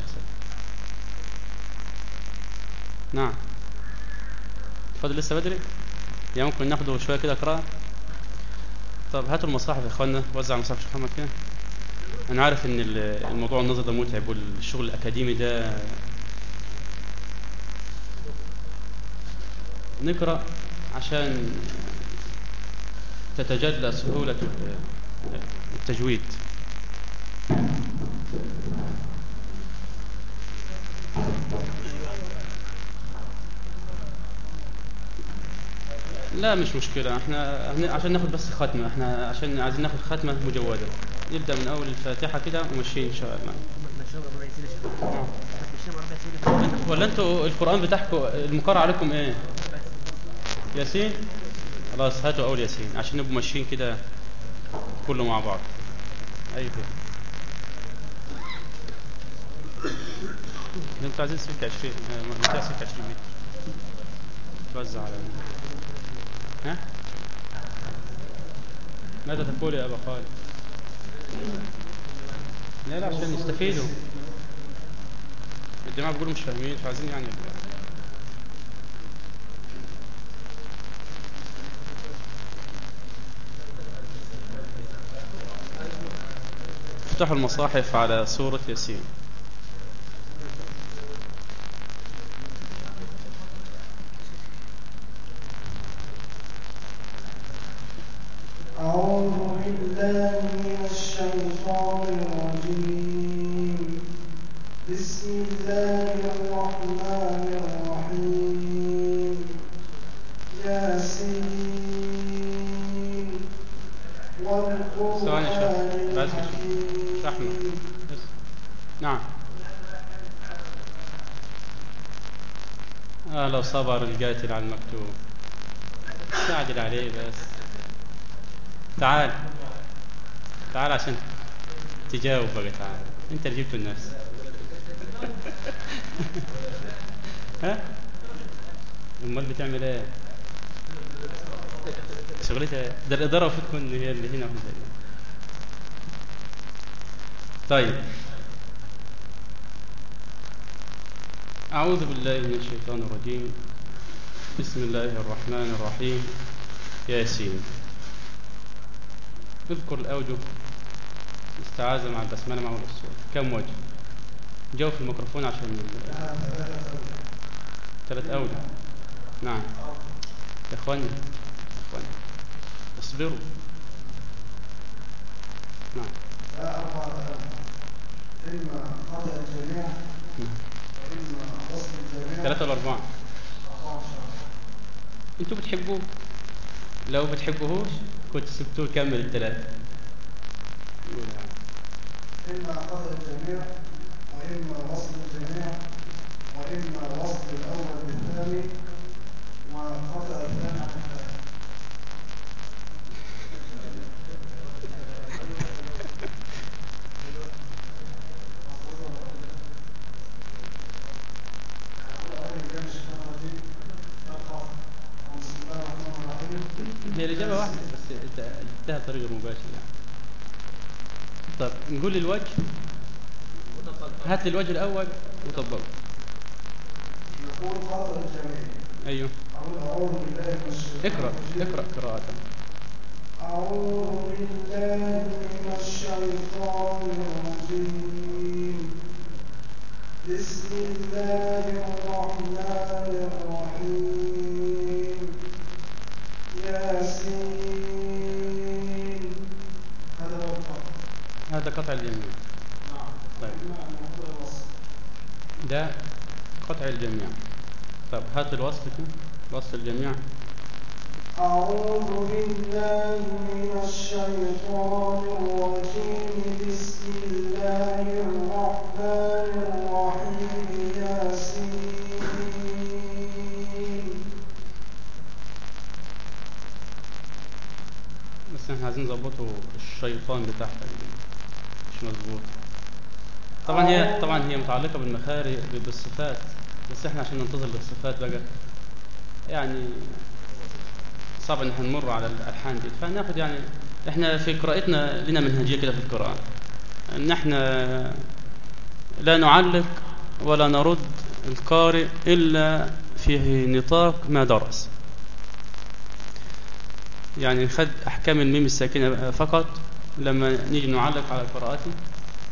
نعم. فاضل لسه بدري؟ يعني ممكن ناخده شوية كده قراءة. طب هاتوا المصاحف يا اخوانا وزع المصاحف شيخ محمد كده. أنا عارف إن ال- الموضوع النظر ده متعب والشغل الأكاديمي ده نقرأ عشان تتجلى سهولة ال- التجويد. لا مش مشكلة. إحنا عشان ناخد بس ختمة. إحنا عشان عايزين ناخد ختمة مجودة. نبدأ من أول الفاتحة كده وماشيين إن شاء الله. ولا أنتوا القرآن بتاعكم المقرأ عليكم إيه؟ ياسين؟ خلاص هاتوا أول ياسين. عشان نبقوا ماشيين كده كله مع بعض. أي كده ده أنتوا عايزين سلك 20 آه، بتاع سلك 20 متر توزع على ها؟ ماذا تقول يا أبا خالد؟ لا لا عشان يستفيدوا الجماعة بيقولوا مش فاهمين فعايزين يعني افتحوا المصاحف على سورة ياسين أعوذ بالله من الشيطان الرجيم. بسم الله الرحمن الرحيم. ياسين. والقرآن الحكيم. نعم. آه لو صبر القاتل على المكتوب استعجل عليه بس. تعال. تعال عشان تجاوب بقى تعال. انت اللي جبت الناس. ها؟ امال بتعمل إيه؟ شغلتها؟ ده الإدارة تكون هي اللي هنا وهنا طيب. أعوذ بالله من الشيطان الرجيم. بسم الله الرحمن الرحيم. ياسين. اذكر الأوجه استعاذة مع البسملة مع الصوت كم وجه؟ جو في الميكروفون عشان ثلاث أوجه. نعم. يا إخواني يا إخواني. اصبروا. نعم. لا أربعة إما قطع الجميع. وإما الجميع ثلاثة ولا أربعة أربعة شهر أنتوا بتحبوه؟ لو بتحبوهوش؟ كنت سبتوه يكمل الثلاثة. إما قطع الجميع وإما وصل الجميع وإما وصل الأول بالثاني وقطع الثاني عن الثاني الإجابة واحدة جبتها بطريقة مباشرة يعني. طب نقول الوجه هات لي الوجه الأول وطبقه. يقول قطع الجميع. أقول أعوذ بالله من الشيطان اقرأ الرجيم. اقرأ قراءة. أعوذ بالله من الشيطان الرجيم. بسم الله الرحمن الرحيم. قطع الجميع. طيب. ده قطع الجميع. طب هات الوصف كده. وصف الجميع. أعوذ بالله من الشيطان الرجيم. بسم الله الرحمن الرحيم. ياسين. بس إحنا عايزين نظبطه الشيطان بتاعها مظبوط طبعا هي طبعا هي متعلقة بالمخارج بالصفات بس إحنا عشان ننتظر للصفات بقى يعني صعب إن إحنا نمر على الألحان دي. فناخد يعني إحنا في قراءتنا لنا منهجية كده في القراءه ان إحنا لا نعلق ولا نرد القارئ إلا في نطاق ما درس. يعني خد أحكام الميم الساكنة فقط. لما نيجي نعلق على قراءته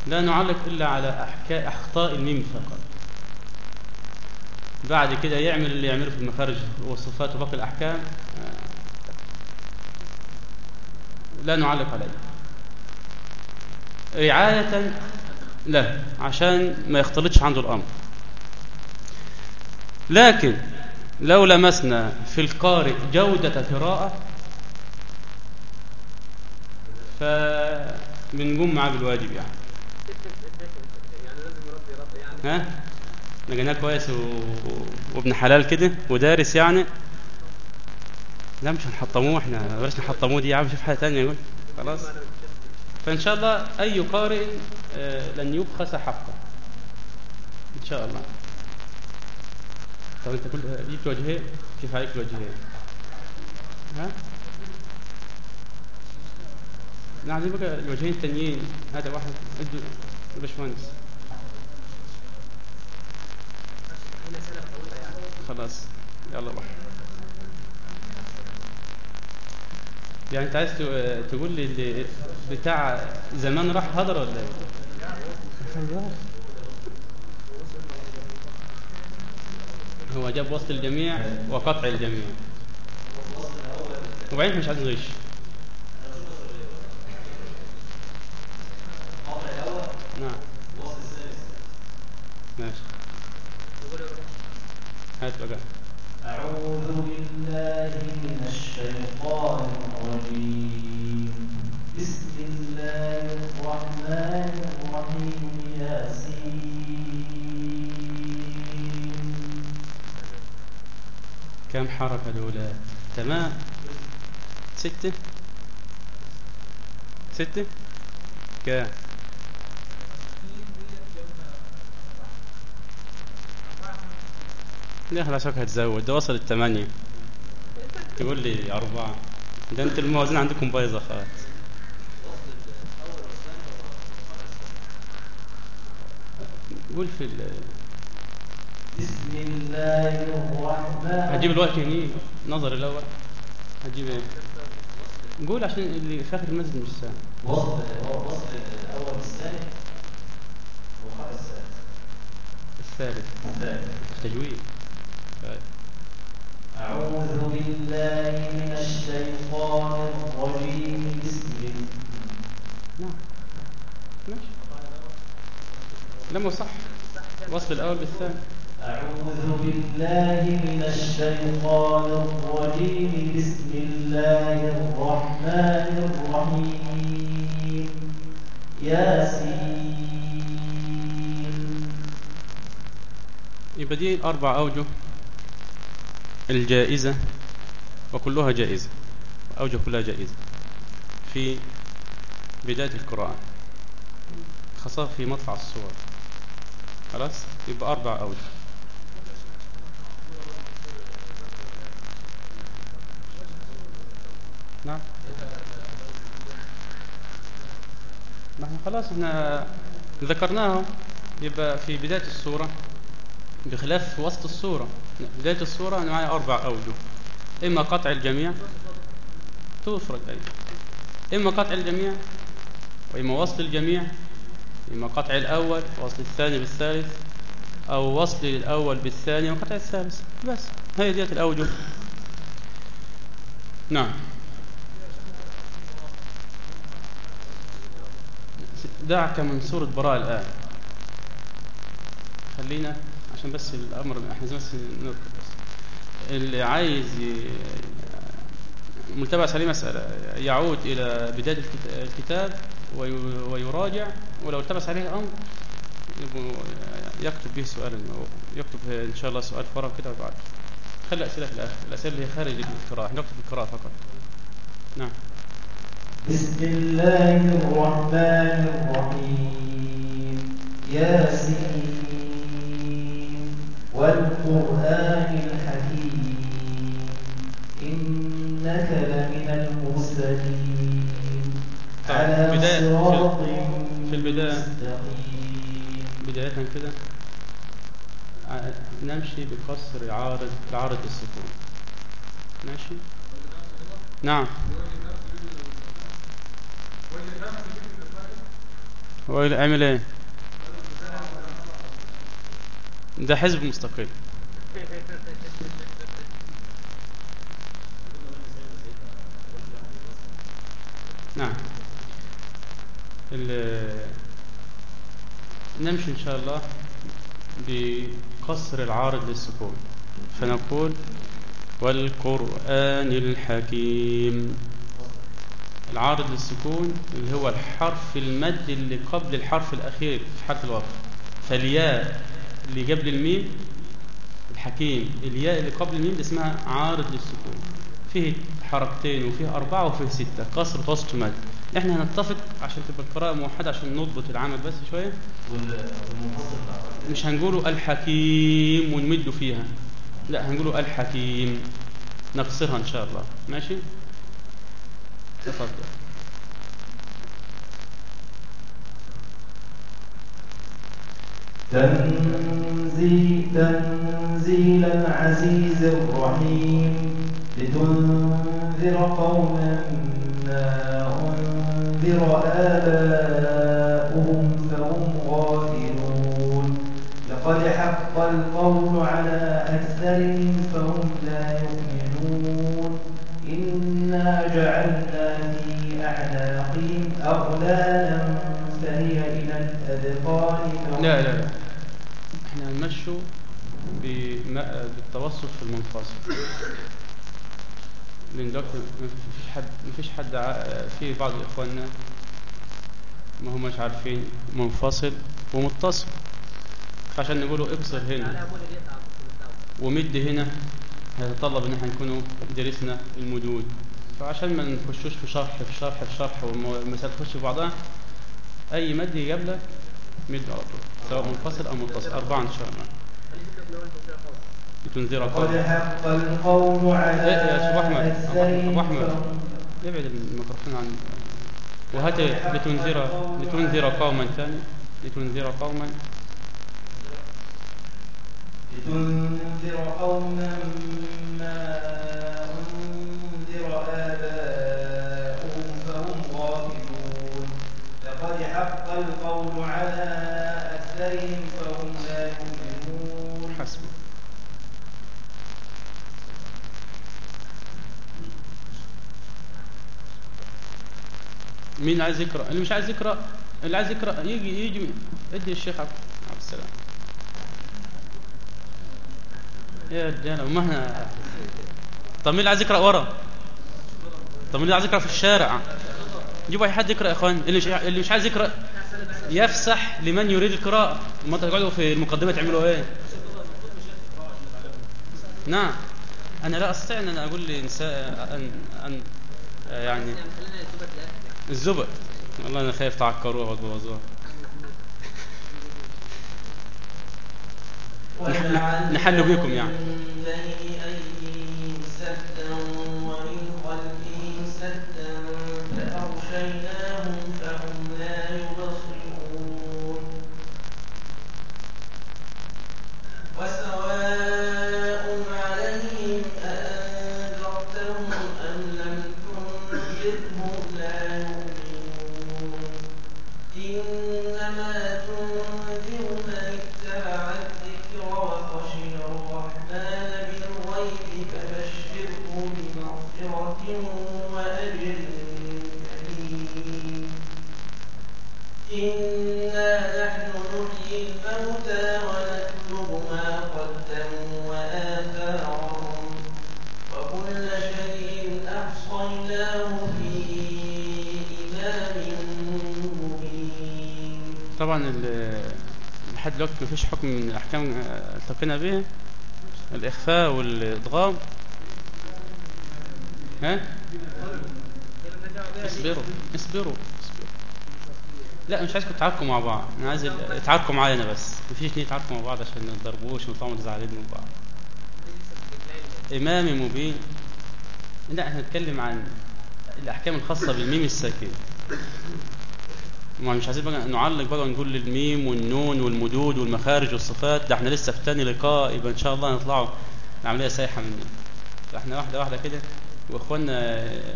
لا نعلق إلا على أحكا أخطاء الميم فقط. بعد كده يعمل اللي يعمله في المخارج والصفات وباقي الأحكام آه، لا نعلق عليه. رعاية له عشان ما يختلطش عنده الأمر. لكن لو لمسنا في القارئ جودة قراءة فبنقوم معاه بالواجب يعني. يعني لازم يربي ربي يعني. ها؟ لقيناه كويس و... وابن حلال كده ودارس يعني. لا مش هنحطموه إحنا بلاش نحطموه دي يا عم شوف حاجة ثانية يقول. خلاص. فإن شاء الله أي قارئ آه، لن يبخس حقه. إن شاء الله. طب أنت كل جبت وجهين؟ كيف عليك الوجهين ها؟ عايزين بقى الوجهين التانيين. هذا واحد ادوا الباشمهندس خلاص يلا بقى. يعني انت عايز تقول لي اللي بتاع زمان راح هدر ولا إيه؟ هو جاب وسط الجميع وقطع الجميع. وبعدين مش عايز نغش. نعم. ماشي. هات بقى. أعوذ بالله من الشيطان الرجيم. بسم الله الرحمن الرحيم ياسين. كم حركة الأولى؟ تمام. ستة. ستة؟ كام؟ لا شك هتزود ده وصل الثمانية تقول لي أربعة. ده أنت الموازنة عندكم بايظة خالص. قول في ال... بسم الله الرحمن هتجيب الوقت هني. نظر الأول. هتجيب إيه؟ قول عشان اللي في آخر المسجد مش سامع وصل وصل الأول الثاني وقع الثالث. الثالث. الثالث تجويد طيب. أعوذ بالله من الشيطان الرجيم. بسم الله. ماشي لما صح وصل الأول بالثاني. أعوذ بالله من الشيطان الرجيم. بسم الله الرحمن الرحيم. ياسين. يبقى دي أربع أوجه. الجائزة وكلها جائزة أوجه كلها جائزة. في بداية القراءة خاصة في مطلع الصور. خلاص؟ يبقى أربع أوجه. نعم. إحنا خلاص إحنا ذكرناه يبقى في بداية السورة بخلاف وسط السورة بداية السورة أنا معي أربع أوجه. إما قطع الجميع تفرج أي إما قطع الجميع وإما وصل الجميع إما قطع الأول وصل الثاني بالثالث أو وصل الأول بالثاني وقطع الثالث. بس هي ديت الأوجه. نعم. دعك من سورة براء الآن. خلينا عشان بس الأمر إحنا بس نذكر بس اللي عايز متابعة سليمة مسألة يعود إلى بداية الكت- الكتاب وي- ويراجع ولو التبس عليه أمر يكتب به سؤالا أو يكتب إن شاء الله سؤال فراغ كده وبعد. خلي أسئلة في الآخر. الأسئلة اللي هي خارج القراءة نكتب القراءة فقط. نعم. بسم الله الرحمن الرحيم. ياسين والقرآن الحكيم. إنك لمن المرسلين. على صراط في البداية. بداية كده. نمشي بقصر عارض العارض السكون ماشي؟ نعم. هو عمل إيه ده حزب مستقل. نعم. نمشي إن شاء الله بقصر العارض للسكون. فنقول والقرآن الحكيم. العارض للسكون اللي هو الحرف المد اللي قبل الحرف الأخير في حرف الوقف فالياء اللي قبل الميم الحكيم الياء اللي قبل الميم اسمها عارض للسكون. فيه حركتين وفيه أربعة وفيه ستة قصر وسط مد إحنا هنتفق عشان تبقى القراءة موحدة عشان نضبط العمل بس شوية. مش هنقوله الحكيم ونمد فيها. لا هنقوله الحكيم. نقصرها إن شاء الله. ماشي؟ تفضل. تنزي تنزيل العزيز الرحيم. لتنذر قوما ما أنذر آباؤهم فهم غافلون. لقد حق القول على أكثرهم فهم لا يؤمنون. إنا جعلنا في أعناقهم أغلالا فهي إلى الأذقان لا لا لا. بم- بالتوسط في المنفصل. لأن دلوقتي مفيش حد مفيش حد في بعض إخواننا ما هماش عارفين منفصل ومتصل. فعشان نقولوا اقصر هنا. ومد هنا هيتطلب إن إحنا نكونوا درسنا المدود فعشان ما نخشوش في شرح في شرح في شرح والمسائل تخش في بعضها أي مد يجيب لك مد على طول. سواء منفصل أو متصل أربعة إن شاء الله. لتنذر قوم. حق القول على إيه يا شيخ أحمد. أبو أحمد. ابعد الميكروفون عن وهات لتنذر لتنذر قوما ثاني لتنذر قوما. لتنذر قوما ما القول على أكثرهم فهم لا يؤمنون. مين عايز يقرأ؟ اللي مش عايز يقرأ اللي عايز يقرأ يجي يجي ادي الشيخ عبد السلام. يا رجاله ما إحنا طب مين اللي عايز يقرأ ورا؟ طب مين اللي عايز يقرأ في الشارع؟ جيبوا أي حد يقرأ يا إخوان. اللي اللي مش عايز يقرا يفسح لمن يريد القراءة. ما تقعدوا في المقدمة تعملوا إيه؟ نعم. أنا لا أستطيع إن أنا أقول لنساء ان ان يعني الزبق والله أنا خايف تعكروها وتبوظوها. نحل بيكم يعني. طبعا لحد دلوقتي مفيش حكم من الأحكام آه، التقينا بها الإخفاء والإدغام. ها؟ اصبروا اصبروا لا مش عايزكم تتعاركوا مع بعض. أنا عايز تعاركوا معايا أنا بس. مفيش نية تعاركوا مع بعض عشان ما نضربوش ونطلعوا متزعلين من بعض. إمام مبين. لا إحنا نتكلم عن الأحكام الخاصة بالميم الساكن ما مش عايزين بقى نعلق بقى ونقول الميم والنون والمدود والمخارج والصفات ده إحنا لسه في تاني لقاء يبقى إن شاء الله نطلعوا العملية سايحة مننا فإحنا واحدة واحدة كده وإخواننا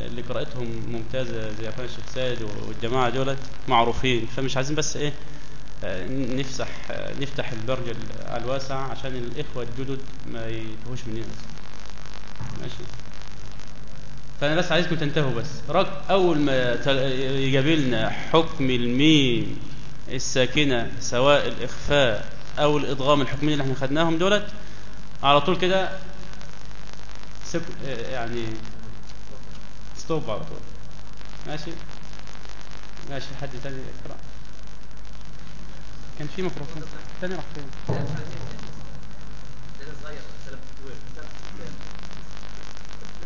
اللي قراءتهم ممتازة زي اخونا الشيخ سيد والجماعة دولت معروفين. فمش عايزين بس إيه نفسح نفتح البرج الواسع عشان الإخوة الجدد ما يتوهوش مننا. ماشي؟ فأنا بس عايزكم تنتهوا بس. رج أول ما تل- يقابلنا حكم الميم الساكنة سواء الإخفاء أو الادغام الحكمين اللي إحنا خدناهم دولت على طول كده. يعني stop على طول. ماشي؟ ماشي حد تاني يقرأ؟ كان في ميكروفون. تاني راح فين ده صغير سلف طويل واضرب لهم مثلا أصحاب القرية إذ هات شيخ. جاءها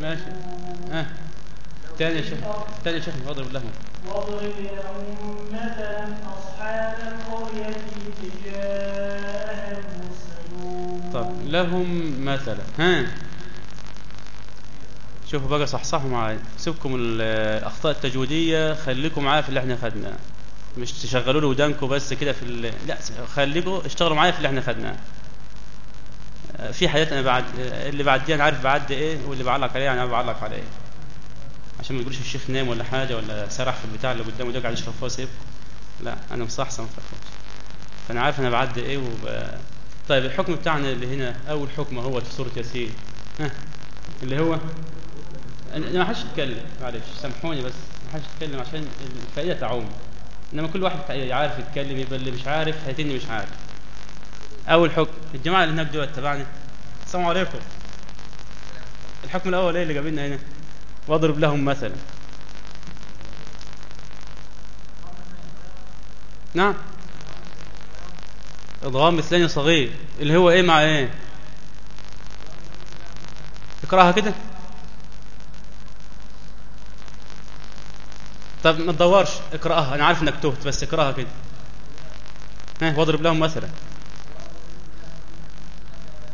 ماشي ها تاني يا شيخ تاني يا شيخ واضرب لهم واضرب لهم مثلا أصحاب القرية إذ جاءها المرسلون طب لهم مثلا ها؟ شوفوا بقى صحصحوا معايا سيبكم ال- الأخطاء التجويدية خليكم معايا في اللي إحنا خدناه. مش تشغلوا له ودانكم بس كده في. لا خليكم اشتغلوا معايا في اللي إحنا خدناه. آه، في حاجات أنا بعد آه، اللي بعديها أنا عارف بعدي إيه واللي بعلق عليه أنا بعلق عليه. عشان ما تقولوش الشيخ نام ولا حاجة ولا سرح في البتاع اللي قدامه ده قاعد يشرب سيبكم لا أنا مصحصح ما فأنا عارف أنا بعدي إيه وب... طيب الحكم بتاعنا اللي هنا أول حكم هو في سورة ياسين. ها اللي هو ما حدش يتكلم معلش سامحوني بس ما حدش يتكلم عشان الفائدة تعوم إنما كل واحد عارف يتكلم يبقى اللي مش عارف هيتني مش عارف. أول حكم. الجماعة اللي هناك دول تبعنا السلام عليكم. الحكم الأول إيه اللي جابلنا هنا؟ واضرب لهم مثلا. نعم. ادغام مثلين صغير. اللي هو إيه مع إيه؟ اقرأها كده. طب ما تدورش اقرأها أنا عارف إنك تهت بس اقرأها كده. ها واضرب لهم مثلا.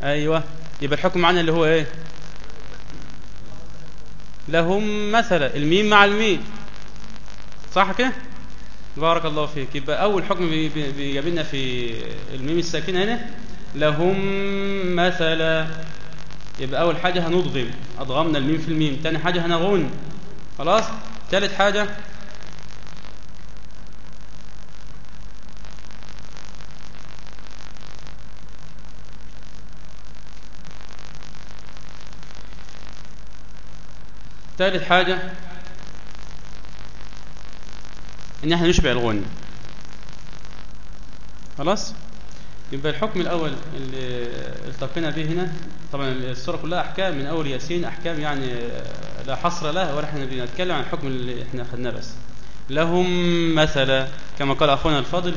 أيوه يبقى الحكم معنا اللي هو إيه؟ لهم مثلا الميم مع الميم. صح كده؟ بارك الله فيك. يبقى أول حكم بي- بي- بيجاب لنا في الميم الساكنة هنا لهم مثلا. يبقى أول حاجة هنضغم ادغمنا الميم في الميم تاني حاجة هنغن. خلاص؟ ثالث حاجة ثالث حاجة إن إحنا نشبع الغنى خلاص؟ يبقى الحكم الأول اللي التقينا به هنا طبعا السورة كلها أحكام من أول ياسين أحكام يعني لا حصر لها ولا إحنا بنتكلم عن الحكم اللي إحنا أخذناه بس. لهم مثلا كما قال أخونا الفاضل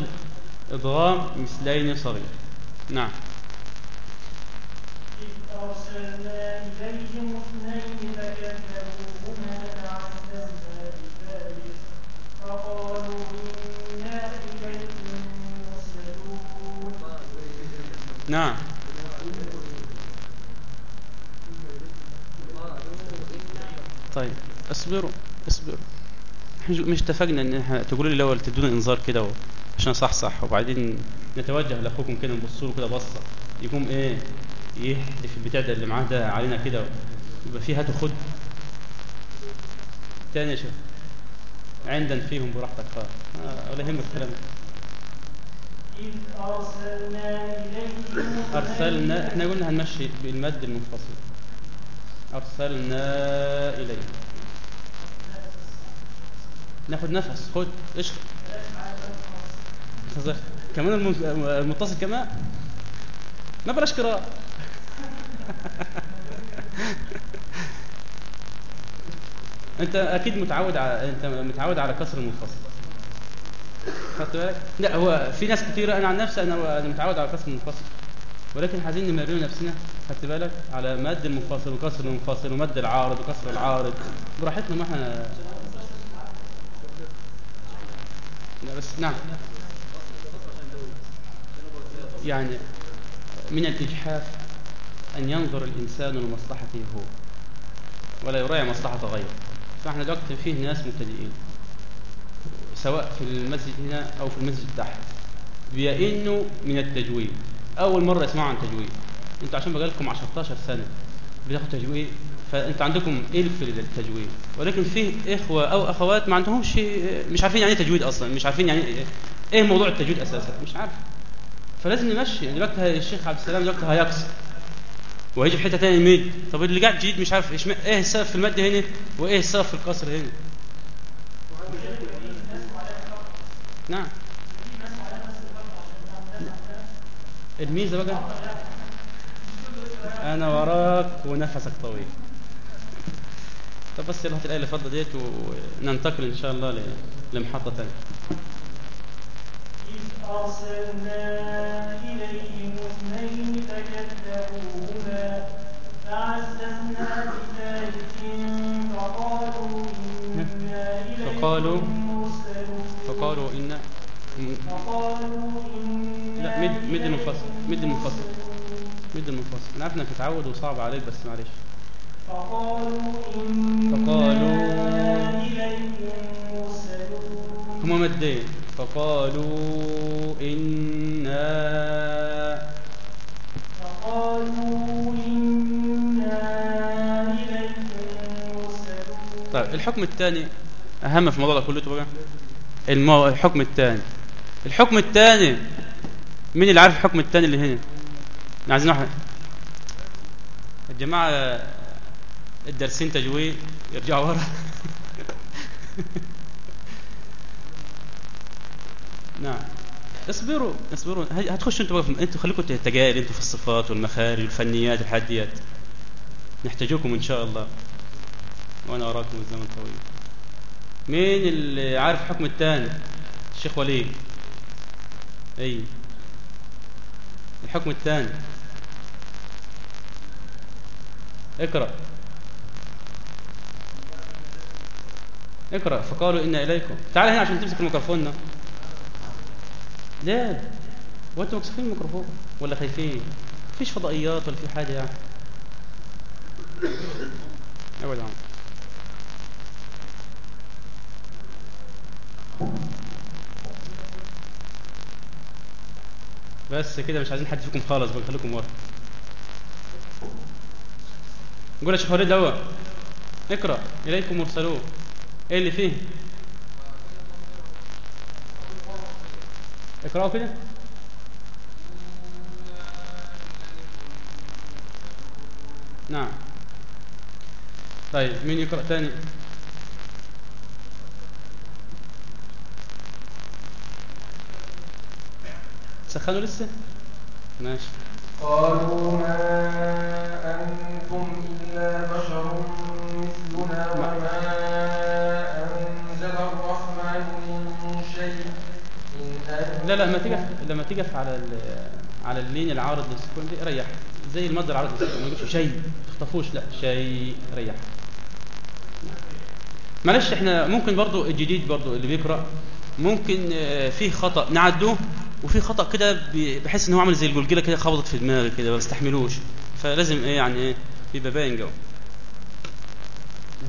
إضغام مثلين صغير. نعم. إذ أرسلنا إليهم اثنين فقالوا إنا مرسلون نعم. طيب اصبروا اصبروا. مش اتفقنا إن إحنا تقولوا لي الأول تدونا إنذار كده عشان صح صح وبعدين نتوجه لأخوكم كده نبص له كده بصة. يقوم إيه؟ يحدف البتاع ده اللي معاه ده علينا كده. يبقى فيه هات وخد تاني يا شيخ. عندن فيهم براحتك. خالص آه ولا يهمك الكلام ده. أرسلنا إليهم أرسلنا إحنا قلنا هنمشي بالمد المنفصل. أرسلنا إليه ناخد نفس. خد تزف. كمان الم- المتصل كمان. ما بلاش قراءة. أنت أكيد متعود على أنت متعود على كسر المنفصل خدت بالك؟ لا هو في ناس كتير أنا عن نفسي أنا أنا متعود على كسر المنفصل ولكن عايزين نمرن نفسنا خدت بالك؟ على مد المنفصل وكسر المنفصل ومد العارض وكسر العارض. براحتنا ما إحنا لا بس نعم. يعني من الإجحاف أن ينظر الإنسان لمصلحته هو ولا يراعي مصلحة غيره. فاحنا دلوقتي فيه ناس مبتدئين سواء في المسجد هنا أو في المسجد تحت بيئنوا من التجويد. أول مرة يسمعوا عن تجويد. أنتوا عشان بقالكم 10 سنة بتاخد تجويد فأنت عندكم إلف للتجويد. ولكن فيه إخوة أو أخوات ما عندهمش مش عارفين يعني إيه تجويد أصلا مش عارفين يعني إيه- إيه موضوع التجويد أساسا؟ مش عارف. فلازم نمشي. يعني دلوقتي الشيخ عبد السلام دلوقتي هيقصر وهيجي في حتة ثانية يمد طب اللي قاعد جديد مش عارف إيش إيه السبب في المد هنا؟ وإيه السبب في القصر هنا؟ نعم. الميزة بقى. أنا وراك ونفسك طويل. طب بس هات الايه اللي فاضله ديت وننتقل إن شاء الله لمحطة ثانية إذ أرسلنا إليهم اثنين فكذبوهما فعززنا بثالث فقالوا فقالوا- مرسلون فقالوا لا مد مد المنفصل مد المنفصل. مد المنفصل أنا عارف إنك متعود وصعب عليك بس معلش فقالوا إنا فقالوا- إليكم هما مدين فقالوا إنا فقالوا إنا إليكم مرسلون طيب الحكم الثاني أهم في الموضوع ده كله بقى المو... الحكم الثاني. الحكم الثاني مين اللي عارف الحكم الثاني اللي هنا؟ عايزين واحد. الجماعة الدارسين تجويد يرجعوا ورا. نعم. اصبروا اصبروا. هتخشوا أنتوا أنتوا خليكم تجاهل أنتوا في الصفات والمخارج والفنيات والحاجات ديت نحتاجوكم إن شاء الله. وأنا أراكم الزمن طويل. مين اللي عارف الحكم الثاني؟ الشيخ وليد. أي. الحكم الثاني. اقرأ. اقرأ. فقالوا إنا إليكم. تعال هنا عشان تمسك الميكروفون. لا. وانتوا مكسوفين الميكروفون؟ ولا خايفين مفيش فضائيات ولا في حاجة يعني. ابعد عنه بس كده مش عايزين حد فيكم خالص بقى خليكم ورا. قول يا شيخ وليد الأول اقرأ إليكم مرسلون. إيه اللي فيه؟ اقرأوا كده. نعم. طيب مين يقرأ تاني؟ سخنوا لسه؟ ماشي. قالوا ما أنتم إلا لا لما تقف لما تقف على على اللين العارض للسكون دي ريح. زي المد العارض للسكون ما يقولش شيء. ما تخطفوش لا شيء ريح. معلش إحنا ممكن برضو الجديد برضو اللي بيقرأ ممكن آه، فيه خطأ نعدوه وفي خطأ كده بحس إن هو عامل زي الجلجلة كده خبطت في دماغي كده ما بستحملوش. فلازم إيه يعني إيه يبقى باين جو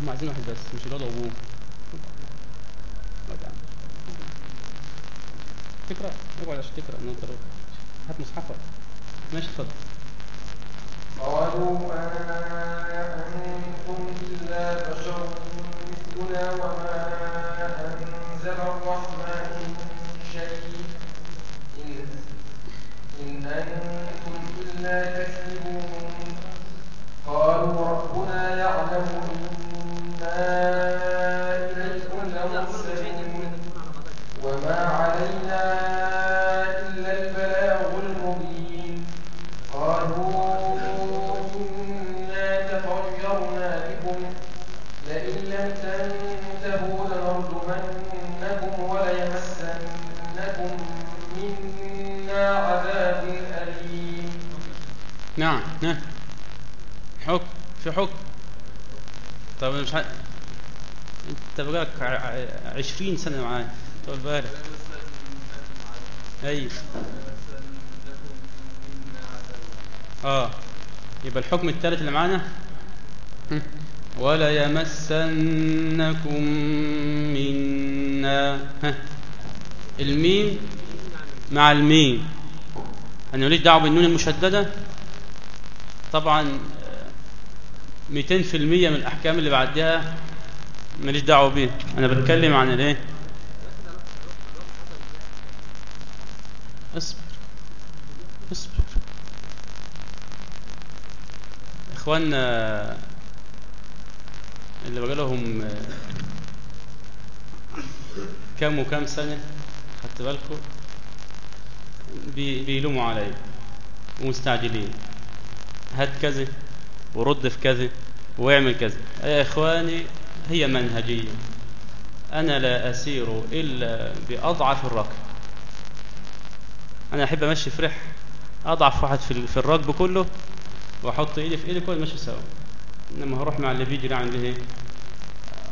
هم عايزين واحد بس مش الواد وابوه اقعد يا عم. تقرأ. اقعد عشان تقرأ؟ ان أنت هات مصحفك ماشي اتفضل. قالوا ما أنتم إلا بشر مثلنا وما أنزل الرحمن من شيء. إن أنتم إلا تكذبون. قالوا ربنا يعلم إنا إليكم لمرسلون نعم ها حكم في حكم. طب مش ح... أنت بقالك عشرين سنة معايا طول بالك أي. آه. يبقى الحكم الثالث اللي معانا. ولا يمسنكم منا. الميم مع الميم. أنا ماليش دعوة بالنون المشددة. طبعا آه، 200% من الأحكام اللي بعدها ماليش دعوة بيها. أنا بتكلم عن الإيه؟ اصبر. اصبر. اخواننا اللي بقى لهم آه، كام وكام سنة خدت بالكم؟ بي- بيلوموا عليا ومستعجلين. هات كذا ورد في كذا واعمل كذا. يا إخواني هي منهجية. أنا لا أسير إلا بأضعف الركب. أنا أحب أمشي فرح أضعف واحد في في الركب كله وأحط إيدي في إيدي كله ماشي سوا. إنما هروح مع اللي بيجري عند إيه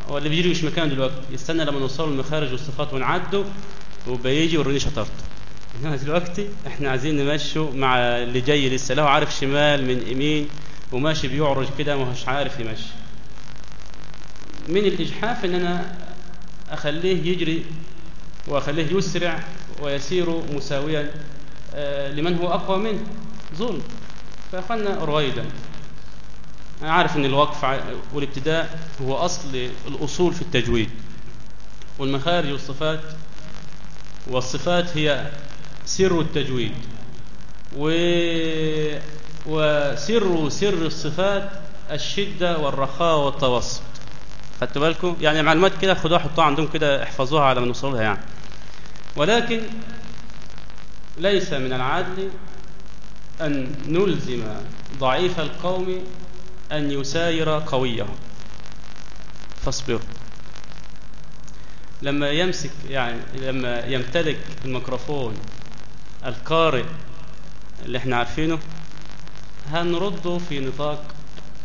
هو اللي بيجري مش مكان دلوقتي. يستنى لما نوصل المخارج والصفات ونعده وبيجي وريني شطارته. إنما دلوقتي إحنا عايزين نمشوا مع اللي جاي لسه له عارف شمال من يمين وماشي بيعرج كده ومش عارف يمشي. من الإجحاف إن أنا أخليه يجري وأخليه يسرع ويسير مساويا لمن هو أقوى منه. ظلم. فيا اخوانا رويدا. أنا عارف إن الوقف والابتداء هو أصل الأصول في التجويد. والمخارج والصفات والصفات هي سر التجويد. و... وسر سر الصفات الشدة والرخاء والتوسط. خدتوا بالكم؟ يعني معلومات كده خدوها حطوها عندهم كده احفظوها على ما نوصلها يعني. ولكن ليس من العدل أن نلزم ضعيف القوم أن يساير قويه فاصبروا لما يمسك يعني لما يمتلك الميكروفون القارئ اللي إحنا عارفينه هنرده في نطاق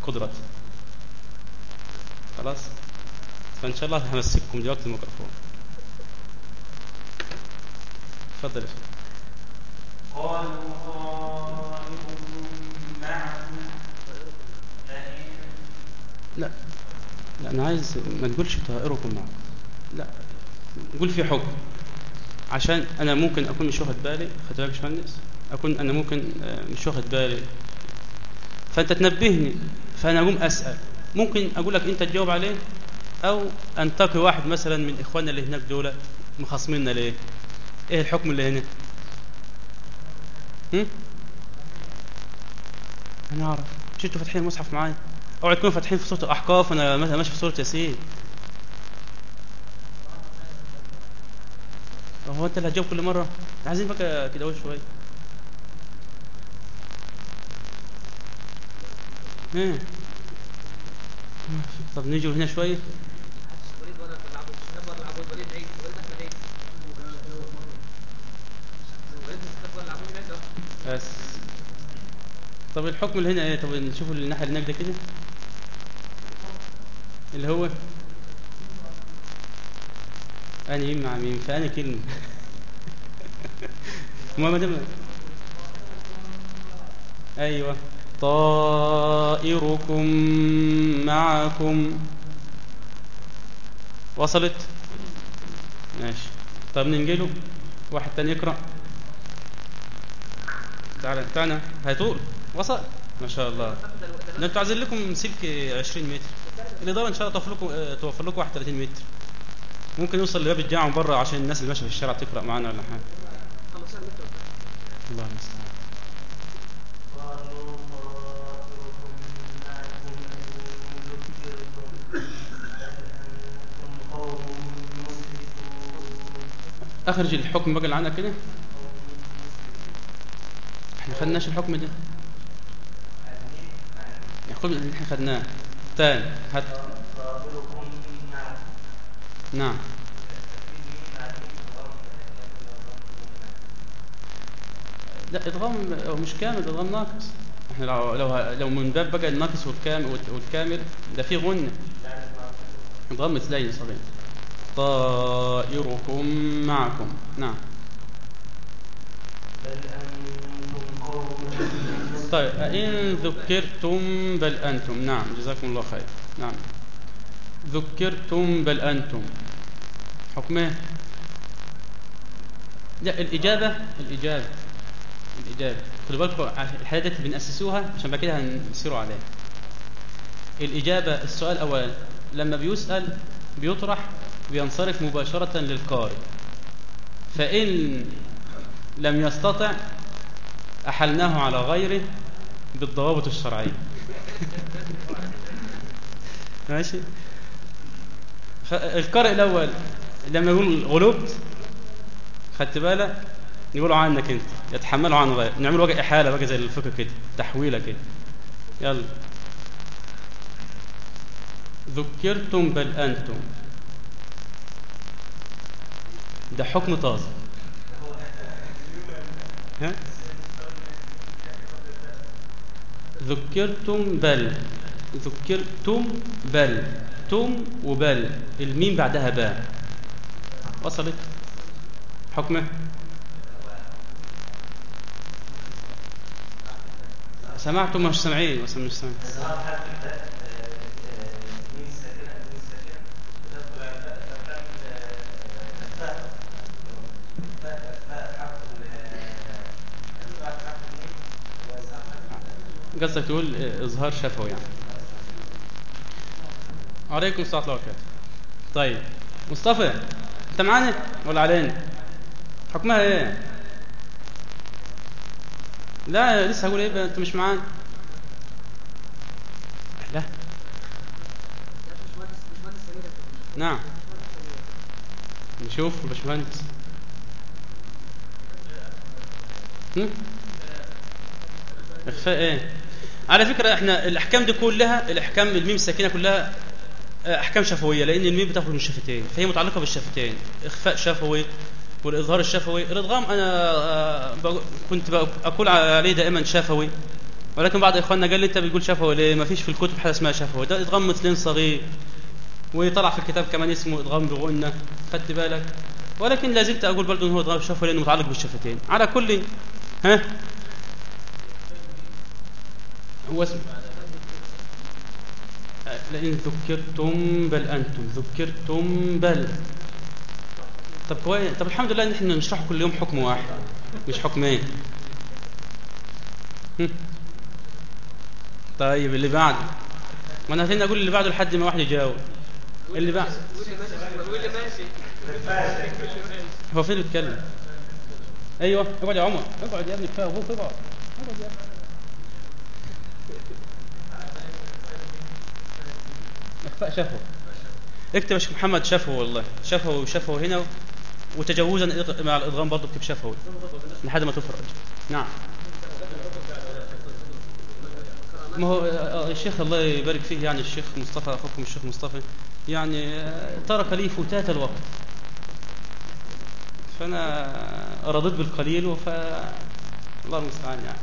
قدرته. خلاص؟ فإن شاء الله همسككم دلوقتي الميكروفون. اتفضل يا قالوا طائركم لا. لا أنا عايز ما تقولش طائركم معكم. لا. قول في حكم. عشان أنا ممكن أكون مش واخد بالي خد بالك يا باشمهندس؟ أكون أنا ممكن آه، مش واخد بالي. فأنت تنبهني فأنا أقوم أسأل. ممكن أقول لك أنت تجاوب عليه؟ أو أنتقي واحد مثلا من إخواننا اللي هناك دول مخاصميننا ليه؟ إيه الحكم اللي هنا؟ أنا أعرف. مش أنتوا فاتحين المصحف معايا أوعى تكونوا فاتحين في سوره الأحقاف وأنا ماشي في سوره ياسين. هو أنت اللي هتجاوب كل مرة. عايزين بقى كده أول شوية. إيه طب نيجي هنا شوية وليد ولا العبود مش ولا العبود وليد عيد وليد احمد عيد وليد مصطفى ولا العبود عيد أهو. بس. طب الحكم اللي هنا إيه؟ طب نشوف الناحيه اللي هناك ده كده. اللي هو مين مع مين؟ فأنا كلمة. ما دام أيوة. طائركم معكم. وصلت؟ ماشي. طب ننجله واحد تاني يقرأ. تعالى تعالى هيطول. وصل. ما شاء الله. ده أنتوا عايزين لكم سلك 20 متر. الإدارة إن شاء الله توفر لكم آه، توفر لكم 31 متر. ممكن يوصل لباب الجامعة من بره عشان الناس اللي ماشية في الشارع تقرأ معانا ولا حاجة. 15 متر الله المستعان أخرج الحكم بقى اللي عندك كده. خدناش الحكم ده. الحكم اللي إحنا خدناه تاني هات. نعم. لا إدغام مش كامل إدغام ناقص. إحنا لو لو لو من باب بقى الناقص والكامل والكامل ده فيه غنة إدغام مثلين صغير طائركم معكم. نعم بل أنتم قوم طيب إن ذكرتم بل أنتم. نعم جزاكم الله خير. نعم. ذكرتم بل أنتم. حكمه لا الإجابة الإجابة الإجابة. خدوا بالكم الحاجات دي بنأسسوها عشان بعد كده هنسيروا عليها. الإجابة السؤال أولا لما بيسأل بيطرح بينصرف مباشرة للقارئ. فإن لم يستطع أحلناه على غيره بالضوابط الشرعية. ماشي؟ القارئ الأول لما يقول غلبت خدت بالك يقولوا عنك أنت. يتحملوا عن غير. نعمل وجه إحالة بقى زي الفقه كده تحويلة كده. يلا. ذكرتم بل أنتم. ده حكم طازج ها؟ ذكرتم بل. ذكرتم بل. تم وبل. الميم بعدها باء. وصلت. حكمه. سمعتم مش سامعين مش سامعين إظهار حرف الباء من الساكنة من الساكنة تدخل على الباء تفعل الفاء الفاء الفاء حرف الفاء حرف الميم وإظهار حرف قصدك تقول إظهار شفوي يعني. عليكم السلام ورحمه الله وبركاته طيب مصطفى أنت معانا ولا علينا؟ حكمها إيه؟ لا لسه هقول إيه بقى أنت مش معانا. لا. ده مش مهندس اخفاء إيه. على فكرة إحنا الأحكام دي كلها الأحكام الميم الساكنة كلها آه، أحكام شفوية لأن الميم بتاخد من الشفتين فهي متعلقة بالشفتين إخفاء شفوي والإظهار الشفوي. الإدغام أنا آه، كنت أقول عليه دائما شفوي ولكن بعض إخواننا قال لي أنت بتقول شفوي ليه؟ ما فيش في الكتب حاجة اسمها شفوي. ده إدغام مثلين صغير وطلع في الكتاب كمان اسمه إدغام بغنة خدت بالك؟ ولكن لا زلت أقول برضه إن هو إدغام شفوي لأنه متعلق بالشفتين. على كل ها؟ هو اسم لئن ذكرتم بل أنتم. ذكرتم بل. طب كويس طب الحمد لله إن إحنا نشرح كل يوم حكم واحد مش حكمين. طيب اللي بعده ما أنا هتلاقيني أقول اللي بعده لحد ما واحد يجاوب؟ اللي بعد. واللي ماشي هو فين بيتكلم أيوه اقعد يا عمر. اقعد يا ابني كفاية أبوك اقعد اقعد يا ابني. شفوي اكتب يا شيخ محمد شفوي والله. شفوي وشفوي هنا وتجوزا مع الادغام برضه اكتب شفوي لحد ما تفرج. نعم. ما هو آه، الشيخ الله يبارك فيه يعني الشيخ مصطفى أخوكم الشيخ مصطفى. يعني آه، ترك لي فتات الوقت. فأنا رضيت بالقليل وف الله المستعان يعني.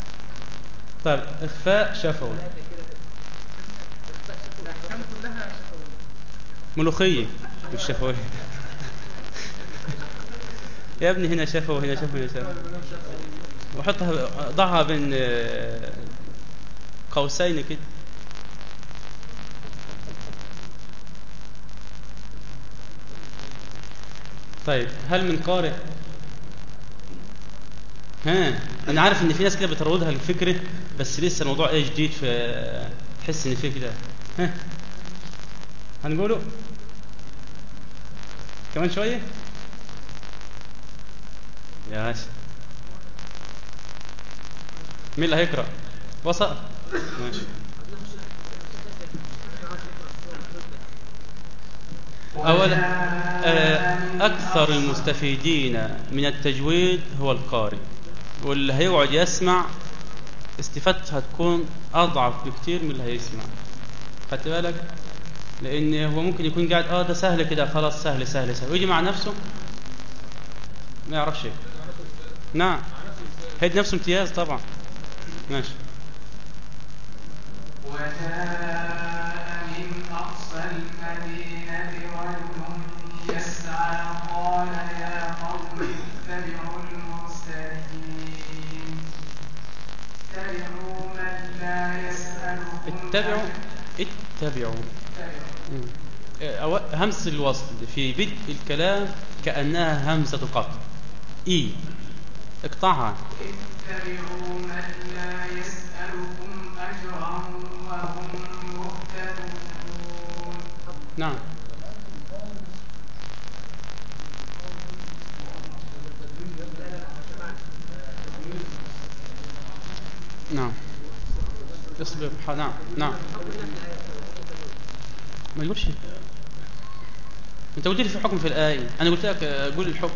طيب إخفاء شفوي. ملوخية. مش شفوي يا ابني هنا شفوي وهنا شفوي وحطها ضعها بين آه، قوسين كده. طيب هل من قارئ؟ ها أنا عارف إن في ناس كده بتروضها الفكرة بس لسه الموضوع إيه جديد في تحس إن في كده. ها. هنقوله؟ كمان شوية؟ يا ماشي مين اللي هيقرأ؟ وسط. ماشي. اولا آه، أكثر المستفيدين من التجويد هو القارئ. واللي هيقعد يسمع استفادته هتكون أضعف بكتير من اللي هيسمع. خدت بالك؟ لأن هو ممكن يكون قاعد آه ده سهل كده خلاص سهل سهل سهل. ويجي مع نفسه. ما يعرفش. إيه. نعم. هيد نفسه امتياز طبعا. ماشي. وجاء من أقصى يسعى قال يا قوم اتبعوا المرسلين اتبعوا من لا اتبعوا اتبعوا. همس الوصل في بدء الكلام كأنها همزة قطع. إي. اقطعها. اتبعوا من لا يسألكم أجرا وهم مهتدون. نعم. نعم. اصبر. نعم. نعم. ما يقولش. انت قلت لي في حكم في الآية. أنا قلت لك آه، قول الحكم.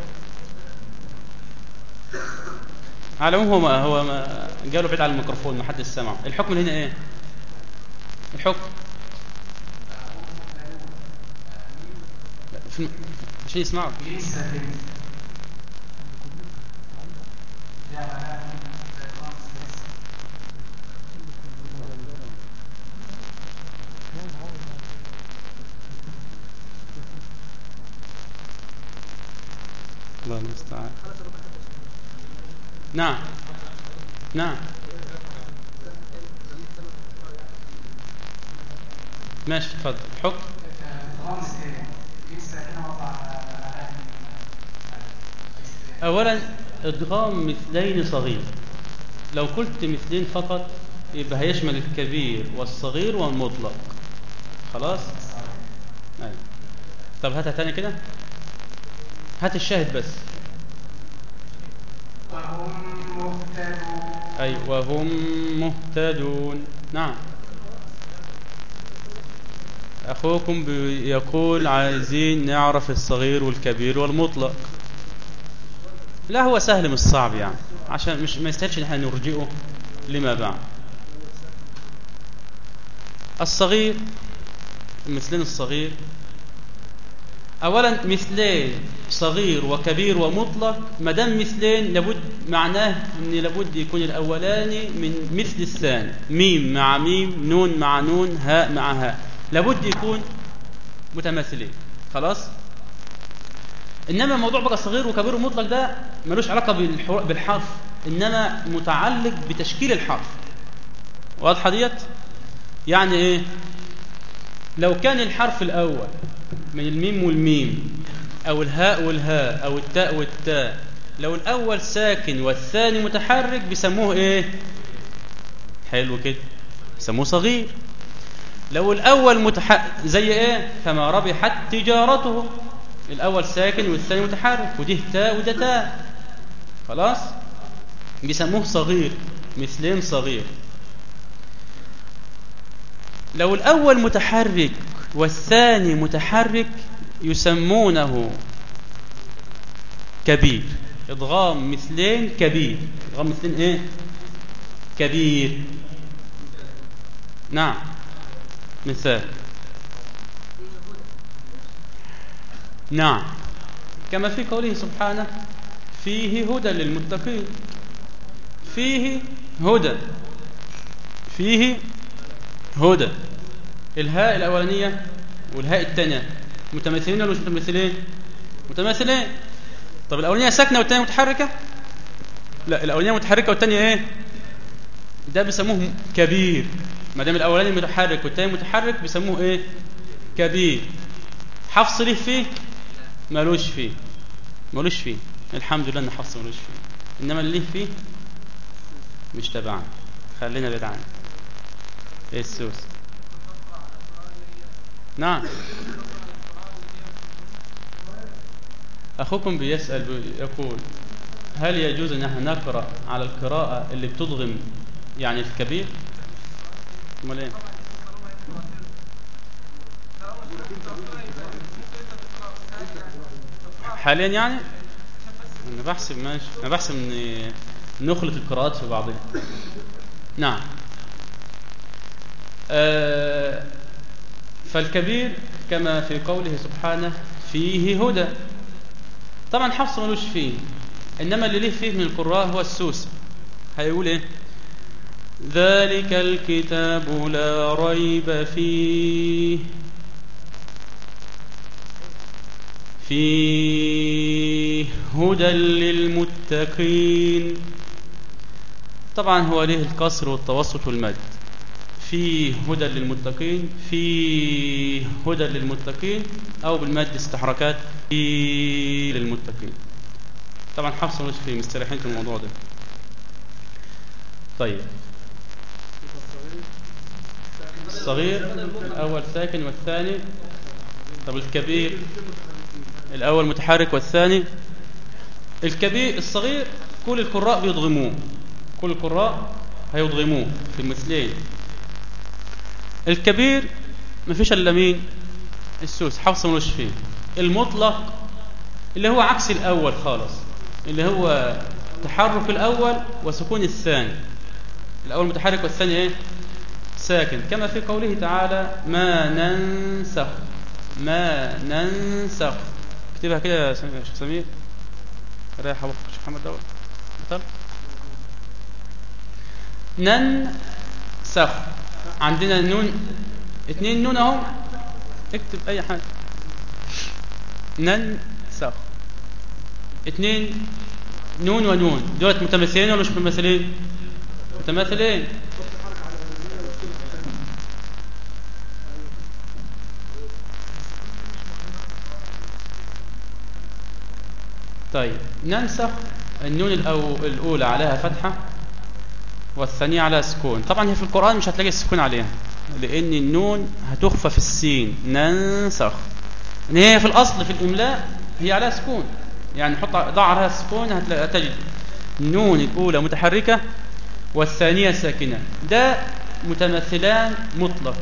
على العموم هو ما هو ما قالوا بعيد عن الميكروفون ما حدش سمع الحكم هنا إيه؟ الحكم. عشان يسمعوا ليس بنت يا بنات الله المستعان. نعم. نعم. ماشي اتفضل حكم. اولا إدغام مثلين صغير. لو قلت مثلين فقط يبقى هيشمل الكبير والصغير والمطلق. خلاص؟ أيوة. طب هاتها تاني كده. هات الشاهد بس. وهم مهتدون. أي وهم مهتدون. نعم. أخوكم يقول عايزين نعرف الصغير والكبير والمطلق. لا هو سهل مش صعب يعني. عشان مش ما يستاهلش إن إحنا نرجئه لما بعد. الصغير مثلين الصغير اولا مثلين صغير وكبير ومطلق. ما دام مثلين لابد معناه ان لابد يكون الأولاني من مثل الثاني. ميم مع ميم نون مع نون هاء مع هاء. لابد يكون متماثلين خلاص؟ إنما الموضوع بقى صغير وكبير ومطلق ده ملوش علاقة بالحر- بالحرف إنما متعلق بتشكيل الحرف. واضحة ديت؟ يعني إيه؟ لو كان الحرف الأول من الميم والميم أو الهاء والهاء أو التاء والتاء لو الأول ساكن والثاني متحرك بيسموه إيه؟ حلو كده. بيسموه صغير. لو الأول متح... زي إيه؟ فما ربحت تجارته. الأول ساكن والثاني متحرك ودي تاء وده تاء. خلاص؟ بيسموه صغير مثلين صغير. لو الأول متحرك والثاني متحرك يسمونه كبير. ادغام مثلين كبير. ادغام مثلين إيه؟ كبير. نعم. مثال. نعم. كما في قوله سبحانه فيه هدى للمتقين. فيه هدى. فيه هدى. الهاء الأولانية والهاء الثانية. متماثلين ولا مش متماثلين؟ متماثلين. طب الأولانية ساكنة والثانية متحركة؟ لا الأولانية متحركة والثانية إيه؟ ده بيسموه كبير. ما دام الأولاني متحرك والثاني متحرك بيسموه إيه؟ كبير. حفص ليه فيه؟ مالوش فيه. مالوش فيه. الحمد لله إن حفص مالوش فيه. إنما اللي فيه مش تبعنا خلينا بعيد عنه. السوس نعم. أخوكم بيسأل يقول هل يجوز إحنا نقرأ على القراءة اللي بتضغم يعني الكبير أمال إيه؟ حاليا يعني؟ أنا بحسب ماشي. أنا بحسب ان نخلط القراءات في بعضها. نعم. فالكبير كما في قوله سبحانه فيه هدى. طبعا حفص ملوش فيه إنما اللي ليه فيه من القراء هو السوسي هيقول إيه؟ ذلك الكتاب لا ريب فيه. فيه هدى للمتقين. طبعا هو ليه الكسر والتوسط والمد فيه هدى للمتقين فيه هدى للمتقين أو بالمد استحركات فيه للمتقين. طبعا حفص فيه مستريحين في الموضوع ده. طيب. الصغير الأول ساكن والثاني؟ طب الكبير؟ الأول متحرك والثاني؟ الكبير الصغير كل القراء بيضغموه. كل القراء هيضغموه في المثلين. الكبير ما فيش إلا مين؟ السوس. حفص ملوش فيه. المطلق اللي هو عكس الأول خالص اللي هو تحرك الأول وسكون الثاني. الأول متحرك والثاني إيه؟ ساكن. كما في قوله تعالى ما ننسخ ما ننسخ. اكتبها كده يا شيخ سمير. رايح أبو شيخ محمد بطل ننسخ. عندنا نون اتنين نون أهو. اكتب أي حاجة. ننسخ. اتنين نون ونون. دولت متماثلين ولا مش متماثلين؟ متماثلين. طيب ننسخ النون الأو... الأولى عليها فتحة. والثانية على سكون. طبعا هي في القرآن مش هتلاقي السكون عليها لأن النون هتخفى في السين. ننسخ. إن هي في الأصل في الإملاء هي عليها سكون. يعني حط ضع عليها السكون هتلاقي تجد النون الأولى متحركة والثانية ساكنة. ده متمثلان مطلق.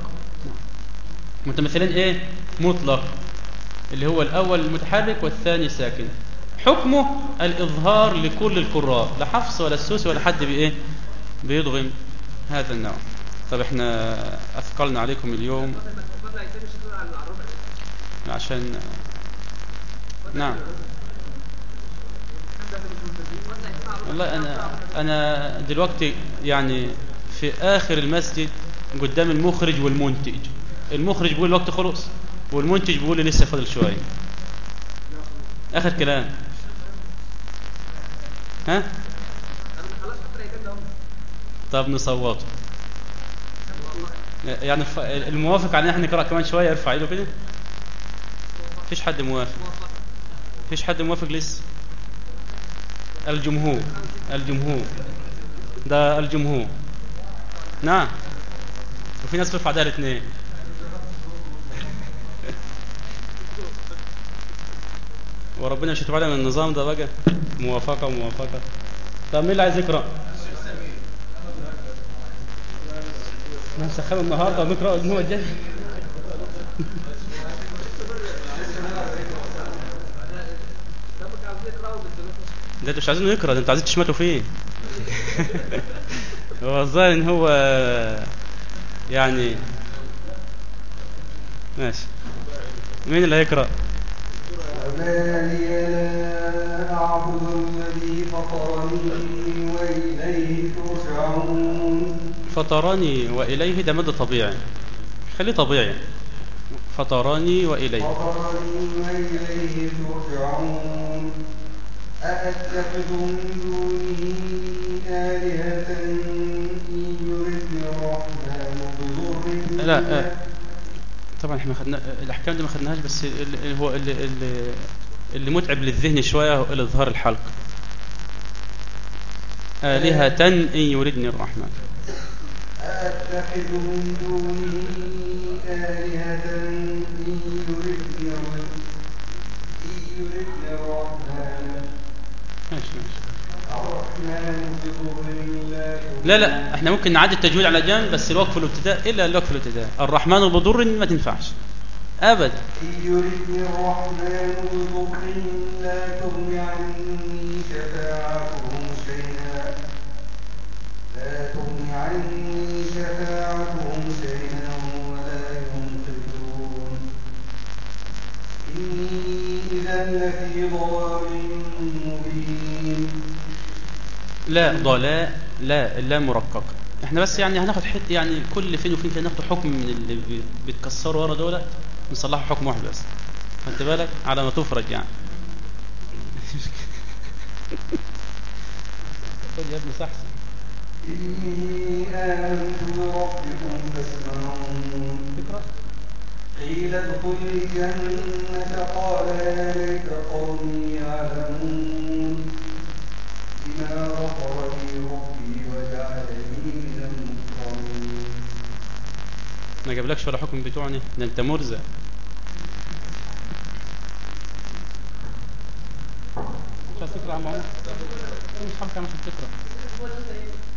متمثلان إيه؟ مطلق. اللي هو الأول المتحرك والثاني ساكن. حكمه الإظهار لكل القراء. لا حفص ولا السوس ولا حد بإيه؟ بيضغم هذا النوع. طب إحنا أثقلنا عليكم اليوم. عشان نعم. والله أنا أنا دلوقتي يعني في آخر المسجد قدام المخرج والمنتج. المخرج بيقول الوقت خلص والمنتج بيقول لسه فاضل شوية. آخر كلام. ها أنا خلاص حتى يجي لهم طب نصوته يعني الموافق على ان إحنا نقرأ كمان شوية يرفع إيده كده. مفيش حد موافق. مفيش حد موافق لسه؟ الجمهور. الجمهور. ده الجمهور. نعم. وفي ناس بترفع ده الاثنين وربنا هتبعد من النظام ده بقى. موافقة موافقة. طب مين اللي عايز يقرأ؟ إحنا مسخن النهارده ونقرا يقرا وبالدروس ده أنتوا مش عايزينه يقرا ده أنتوا عايزين تشمتوا فيه. هو الظاهر إن هو يعني ماشي. مين اللي هيقرا وما لي لا أعبد الذي فطرني وإليه ترجعون. فطرني وإليه ده مد طبيعي. خليه طبيعي. فطرني وإليه. فطرني وإليه ترجعون أأتخذ من دونه آلهة إن يردني الرحمن بضر لا آه. طبعا إحنا خدنا الأحكام دي ما خدناهاش بس اللي هو اللي, اللي, اللي متعب للذهن شوية هو الحلق. آلهة إن يردني الرحمن. أأتخذ من دونه آلهة إن الرحمن بضر لا لا إحنا ممكن نعدي التجويد على جنب بس الوقف الابتداء إلا الوقف الابتداء الرحمن بضر ما تنفعش. ابدا يردني الرحمن بضر لا تغن عني شفاعتهم شيئا لا تغن عني شفاعتهم شيئا ولا ينقذون إني إذا لفي لا ضلاء لا اللام مرققه إحنا بس يعني هناخد حتة يعني كل فين وفين كده ناخد حكم من اللي بي- بيتكسروا ورا دول نصلحوا حكم واحد بس. خدت بالك؟ على ما تفرج يعني. يا ابني صح إني آمنت بربكم فاسمعون قيل ادخل قال يعلمون بما غفر لي ربي وجعلني من المكرمين ما جابلكش ولا حكم بتوعني؟ ده انت مرزق. مش عايز تقرأ يا مش حابب تعمل عشان تقرا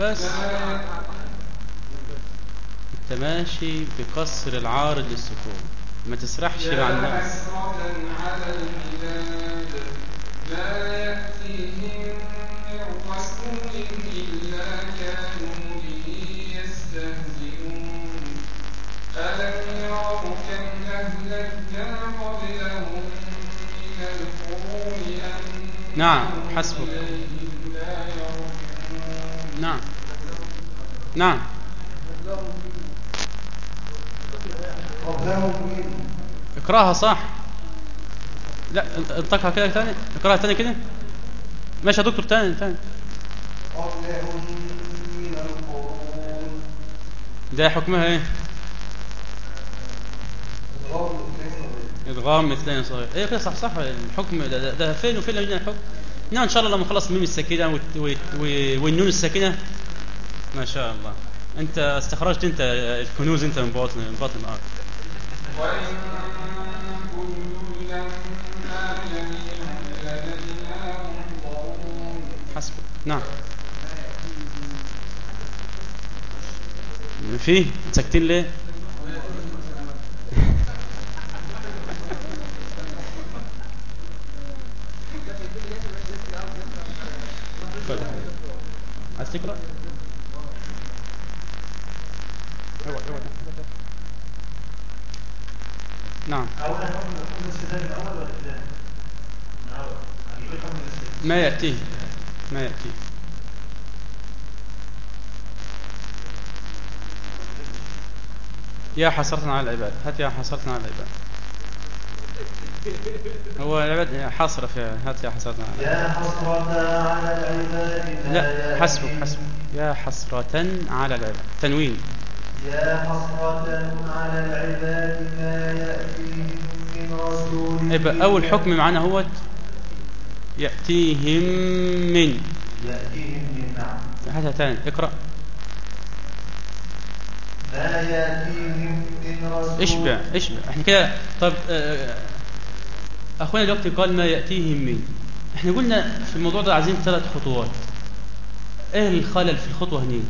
بس. انت ماشي بكسر العارض للسكون. ما تسرحش مع يا الناس حسرة على العباد ما يأتيهم من رسول إلا كانوا به يستهزئون ألم يروا كم أهلكنا قبلهم من القرون أنهم نعم، حسبك. نعم. نعم. اقراها صح. لا انطقها كده تاني. اقراها تاني كده. ماشي يا دكتور تاني تاني. ده حكمها إيه؟ إدغام مثلين صغير. إيه صح صح الحكم ده, ده, فين وفين لما الحكم نعم إن شاء الله لما الساكنه والت- والت- والنون الساكنه ما شاء الله. أنت استخرجت أنت الكنوز أنت من باطن من باطن الأرض. حسبك. نعم. فيه ساكتين ليه اتفضل. عايز تقرأ؟ نعم. ما يأتيه ما يأتيه يا حسرة على العباد. هات يا حسرة على العباد. هو العباد حسرة فيها هات يا حسرة على العباد يا حسرة على العباد لا حسبك يأتيهم- حسبك يا حسرة على العباد. تنوين. يا حسرة على العباد ما يأتيهم من رسول يبقى أول حكم معانا هو يأتيهم من. يأتيهم من نعم. هاتها تاني. اقرأ. ما يأتيهم من رسول. اشبع اشبع. إحنا كده طب آه، اخونا دلوقتي قال ما يأتيهم من. إحنا قلنا في الموضوع ده عايزين ثلاث خطوات. إيه الخلل في الخطوة هني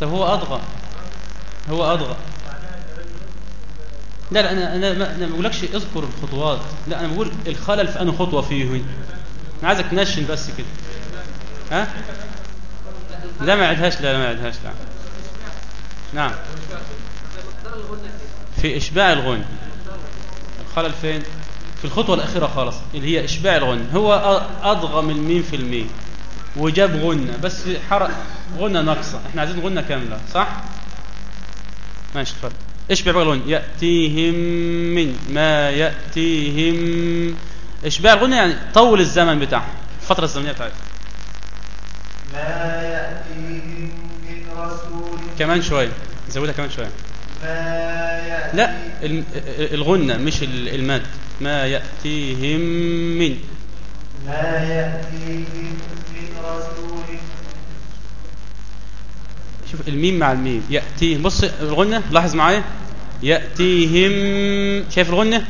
طب هو أضغى. هو أضغى. لا لا أنا أنا ما بقولكش اذكر الخطوات. لا أنا بقول الخلل في أنهي خطوة فيه أنا عايزك تنشن بس كده. ها؟ لا ما عدهاش لا ما عدهاش لا نعم. في إشباع الغن. الخلل فين؟ في الخطوة الأخيرة خالص اللي هي إشباع الغن. هو أ- أضغم الميم في الميم. وجاب غنة بس حرق غنة ناقصة. إحنا عايزين غنة كاملة صح؟ ماشي اتفضل اشبع بقى الغنى يأتيهم من ما يأتيهم. إشباع الغنى يعني طول الزمن بتاعها الفترة الزمنية بتاعتها ما يأتيهم من رسول كمان شوية زودها كمان شوية. ما لا الغنة مش ال- المد. ما يأتيهم من. ما يأتيهم من رسول شوف الميم مع الميم. يأتيهم. بص الغنة لاحظ معايا. يأتيهم. شايف الغنة؟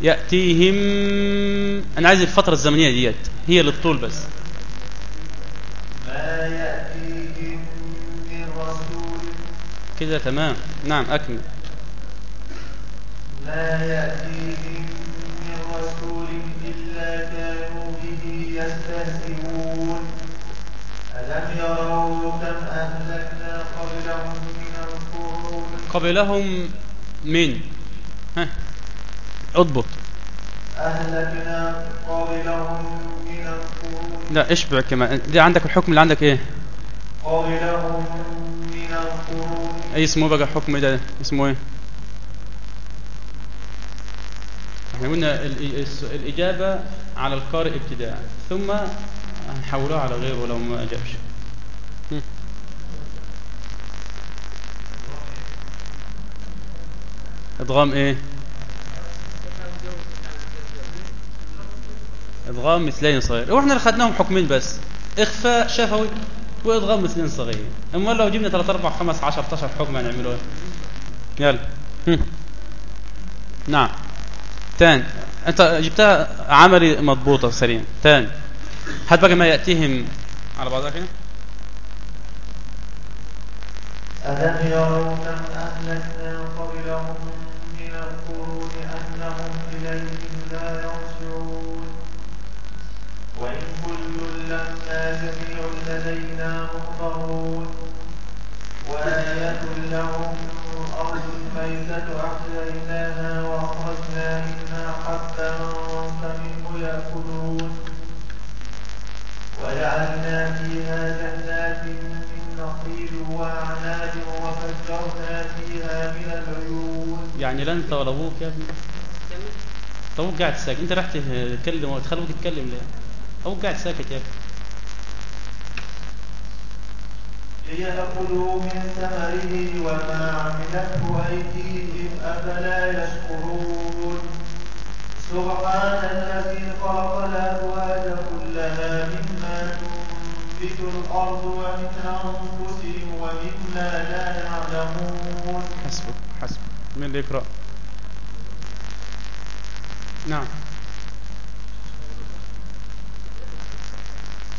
يأتيهم. أنا عايز الفترة الزمنية ديت. هي اللي الطول بس. يأتيهم من رسول كده تمام. نعم أكمل. ما يأتيهم من رسول إلا كانوا به يستهزئون. ألم يروا كم أهلكنا قبلهم من القرون؟ قبلهم من؟ ها اضبط. أهلكنا قبلهم من القرون. لا اشبع كمان دي عندك الحكم اللي عندك إيه؟ قبلهم من القرون. أي اسمه بقى الحكم ده؟ اسمه إيه؟ إحنا قلنا ال- الس- الإجابة على القارئ ابتداء ثم هنحولها على غيره لو ما أجابش. هم. إدغام إيه؟ إدغام مثلين صغير وإحنا اللي خدناهم حكمين بس. إخفاء شفوي وإدغام مثلين صغيرين. امال لو جبنا 3 4 5 10 11 حكم هنعملوا إيه يلا. هم. نعم. تاني. أنت جبتها عملي مضبوطة سريع. تاني. هات بقى ما يأتيهم على بعضها كده ألم يروا كم أهلكنا قبلهم من القرون أنهم إليهم لا يرجعون؟ وإن كل لما جميع لدينا محضرون وآية لهم الأرض الميتة أحييناها وأخرجنا منها حبا فمنه يأكلون وجعلنا فيها جنات من نخيل وأعناب وفجرنا فيها من العيون يعني لا انت ولا أبوك يا ابني. طب قاعد ساكت انت راح تتكلم وتخلي أبوك يتكلم ليه؟ أبوك قاعد ساكت يا ابني ليأكلوا من ثمره وما عملته أيديهم أفلا يشكرون. سبحان الذي خلق الأزواج كلها مما تنبت الأرض ومن أنفسهم ومما لا يعلمون. حسبك حسبك. مين اللي يقرأ؟ نعم.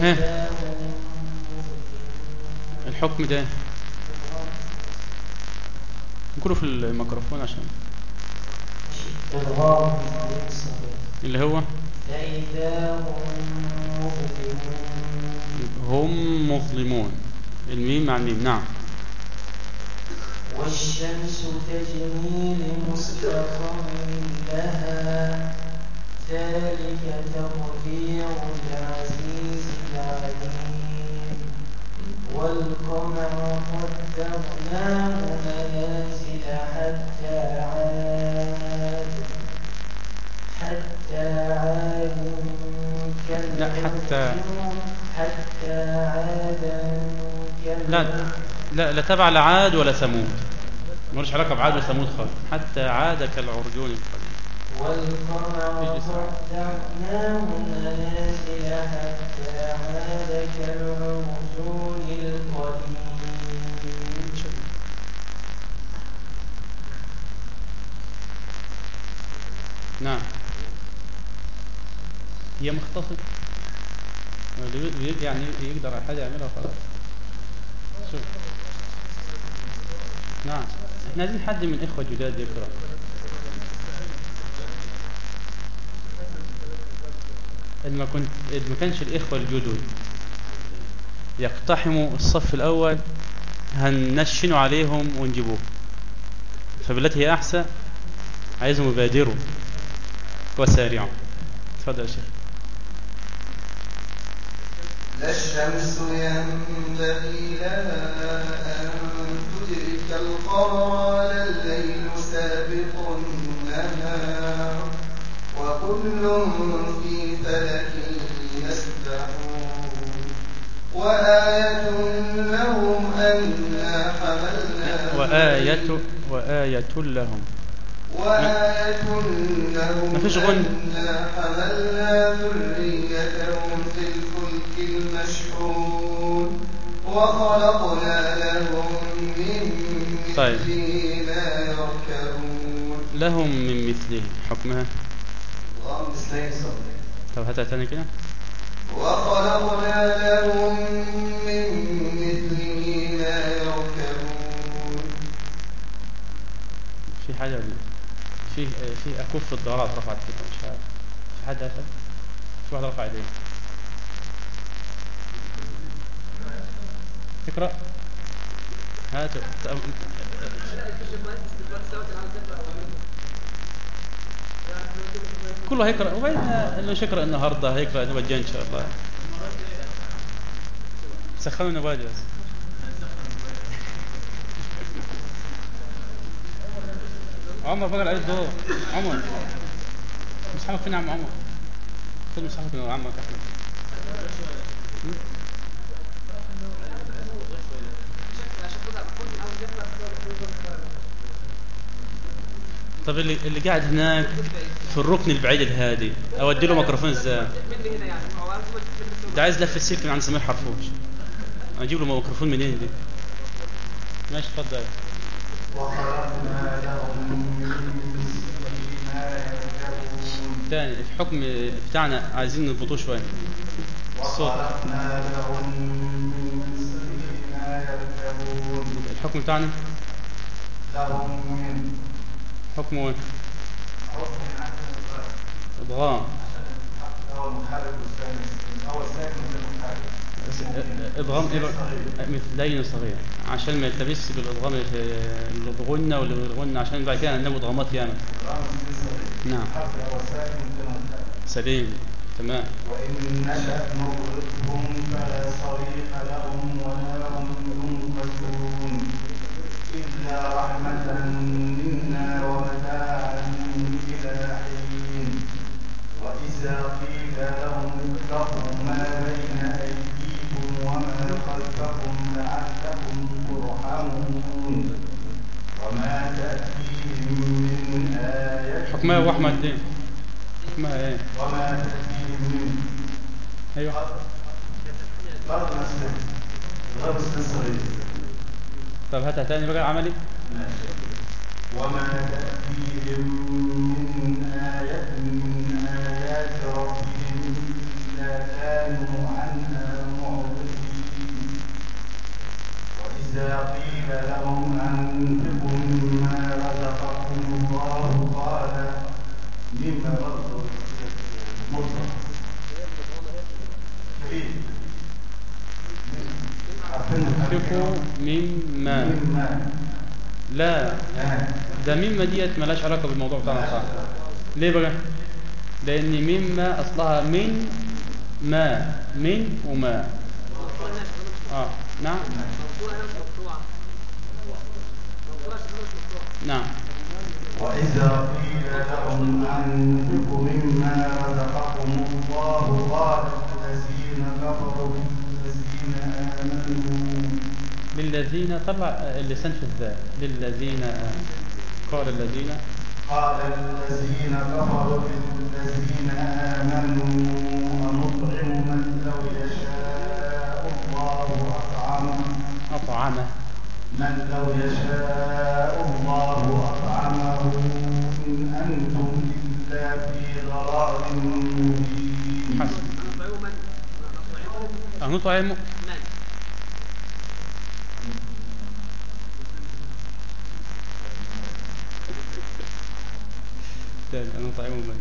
مظلمون الحكم ده. نقوله في الميكروفون عشان. اللي هو. هم مظلمون. الميم مع الميم. نعم. والشمس تجري لمستقر لها. ذلك تقدير العزيز. العليم والقمر قدرناه منازل حتى عاد. حتى عاد لا، لا لا لا تبع لعاد ولا ثمود. ملوش علاقة بعاد وثمود خالص. حتى عاد كالعرجون القديم والقمر قدرناه منازل حتى عاد كالعرجون القديم. نعم. هي مختصر يعني يقدر حاجة يعملها خلاص. شوف. نعم. إحنا عايزين حد من إخوة جداد يقرأ. إن ما كنت إن ما كانش الإخوة الجدد يقتحموا الصف الأول هنشنوا عليهم ونجيبوه. فبالتي هي أحسن عايزهم يبادروا وسارعوا. تفضل يا شيخ. لا الشمس ينبغي لها أن تدرك القمر ولا الليل سابق النهار وكل في فلك يسبحون. وآية لهم أنا حملنا وآية وآية لهم. وآية لهم مفيش غن. أنا حملنا ذريتهم في الفلك المشحون. وخلقنا لهم من طيب. مثله ما يركبون. لهم من مثله حكمها. طب هاتها تاني كده. وخلقنا لهم من مثله ما يركبون. في حاجة ولا لا؟ في في أكف الضرات رفعت كده مش عارف. في حد هاتها في واحد رفع ايديه تقرأ هات. طب- كله هيقرأ وبين اللي مش يقرأ النهارده النبات الجاي إن شاء الله. سخنوا النبات بس. عمر بقى عليه الدور عمر. مصحفك فين يا عم عمر. خد مصحفك من عمك احمد طب اللي اللي قاعد هناك في الركن البعيد الهادي أودي له ميكروفون إزاي؟ ده عايز لف السلك من عند سمير حرفوش. أجيب له ميكروفون منين دي. ماشي اتفضل. تاني الحكم بتاعنا عايزين نضبطوه شوية. الصوت الحكم بتاعنا؟ لهم من حكمه إيه؟ ادغام ادغام مثلين صغير. عشان ما يلتبسش بالادغام اللي بغنى واللي بغنى عشان بعد كده نبغى ادغامات صغير. نعم سليم تمام وإن نشأ نغرقهم فلا صريخ لهم ولا هم ينقذون حكمها يا أبو أحمد دي. حكمها إيه؟ وما تأتيهم من أيوه. برضه نفس الغرب السنسوري طب هاتها تاني بقى عملي. وما تأتيهم من آية من آيات ربهم إلا كانوا عنها معرضين. وإذا قيل لهم أنفقوا مما رزقكم الله قال مما رزقكم مطلق كريم أنفقوا مما لا. ده مما ديت ملهاش علاقة بالموضوع بتاعنا صح؟ ليه بقى؟ لأن مما أصلها من ما من وما. آه نعم. نعم. وإذا قيل لهم أنفقوا مما رزقكم الله قال الذين كفروا للذين طلع اللسان في الذال للذين قال الذين. قال الذين كفروا للذين آمنوا أنطعم من لو يشاء الله أطعمه. أطعمه. من لو يشاء الله أطعمه إن أنتم إلا في ضلال مبين. حسن. نطعمه أنطعم من تاني أنطعم من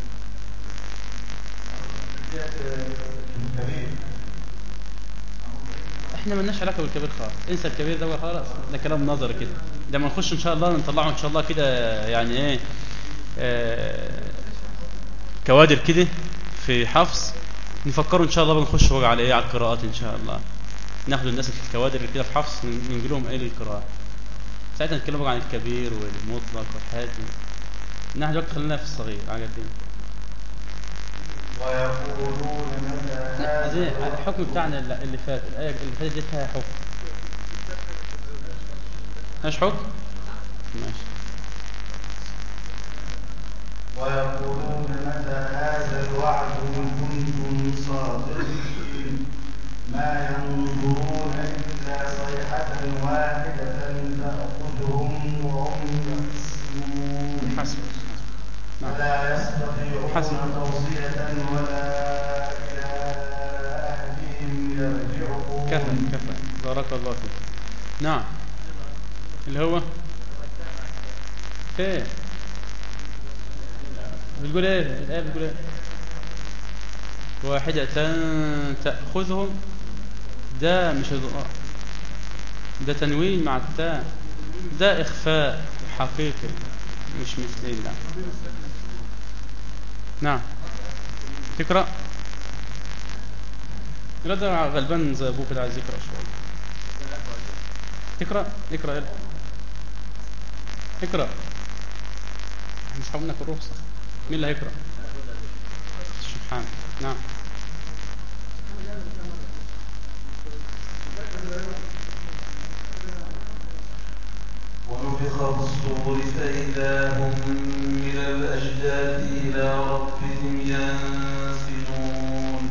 إحنا ملناش علاقة بالكبير خالص. انسى الكبير ده خلاص. ده كلام نظري كده. لما نخش إن شاء الله نطلعه إن شاء الله كده يعني إيه آه كوادر كده في حفص نفكروا إن شاء الله بنخش بقى على إيه على القراءات إن شاء الله. ناخد الناس الكوادر اللي كده في حفص ننقل لهم إيه للقراءات ساعتها نتكلم بقى عن الكبير والمطلق والحاجات نحن دلوقتي خلينا في الصغير الحاجات دي ويقولون متى هذا؟ الحكم بتاعنا اللي فات الايه اللي فاتت دي فيها حكم. ماشي حكم؟ ماشي. ويقولون متى هذا الوعد إن كنتم صادقين؟ ما ينظرون إلا صيحة واحدة تأخذهم وهم يخصمون نعم فلا يستطيعون. توصية ولا إلى أهلهم يرجعون. كفى. كفى بارك الله فيك. نعم. اللي هو؟ فين بتقول إيه؟ الآية بتقول إيه؟ واحدة تأخذهم. ده مش إضاءة ده تنوين مع التاء. ده إخفاء. حقيقي. مش مثلين. لا. نعم. تقرأ. لا ده غلبان زي ابوه كده عايز يقرا شوية اقرا اقرا يلا. إحنا مش هقول لك الرخصه مين اللي هيقرأ؟ سبحان. نعم. ونفخ في فإذا هم من الأجداث إلى ربهم ينسلون.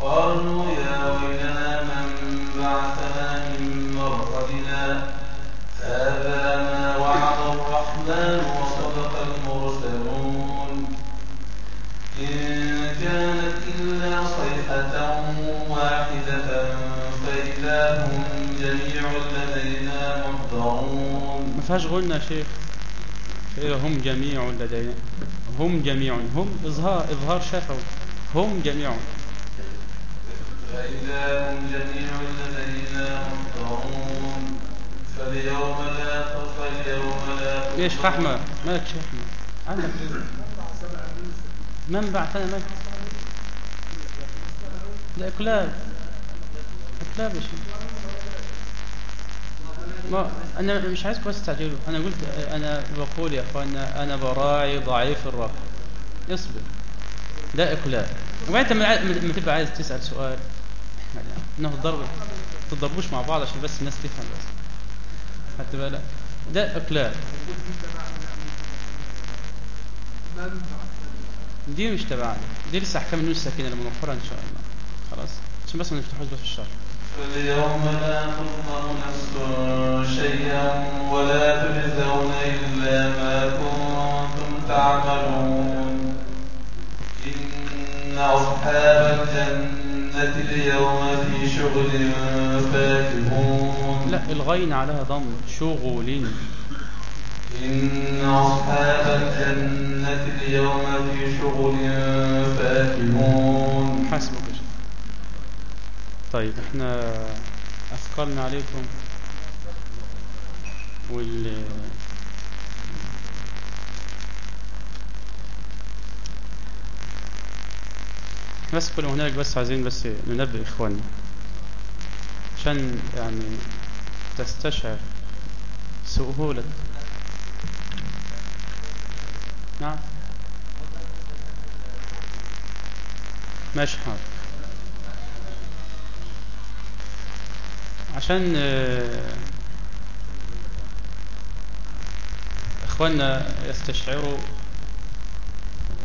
قالوا يا ويلنا من بعثنا من مرقدنا؟ هذا ما وعد الرحمن وصدق المرسلون. إن كانت إلا صيحة واحدة فإذا هم جميع لدينا محضرون. ما فيهاش غنى يا شيخ هم جميع لدينا. هم جميع. هم إظهار إظهار شفوي. هم جميع. فإذا هم جميع لدينا محضرون فاليوم لا فاليوم لا ليش أحمد مالك شيخ عندك إيه؟ من بعثنا مالك ده إقلاب إقلاب يا شيخ. ما أنا مش عايزكم بس تستعجلوا أنا قلت أنا بقول يا أخوانا أنا براعي ضعيف الرفع اصبر. ده إقلاب وبعدين لما تبقى عايز تسأل سؤال؟ يعني إنه تضرب تضربوش مع بعض عشان بس الناس تفهم بس. خدت بالك ده إقلاب دي مش تبعنا. دي لسه أحكام النون الساكنة لما نوفرها إن شاء الله. خلاص. عشان بس ما نفتحوش بس في الشرح. فاليوم لا تظلم نفس شيئا ولا تجزون إلا ما كنتم تعملون. إن أصحاب الجنة اليوم في شغل فاكهون. لا الغين عليها ضم. شغل إن أصحاب الجنة اليوم في شغل فاكهون. حسبك. طيب إحنا أثقلنا عليكم. وال بس كل ما هنالك بس عايزين بس ننبه إخواننا. عشان يعني تستشعر سهولة. نعم. ماشي حاضر. عشان آه، إخواننا يستشعروا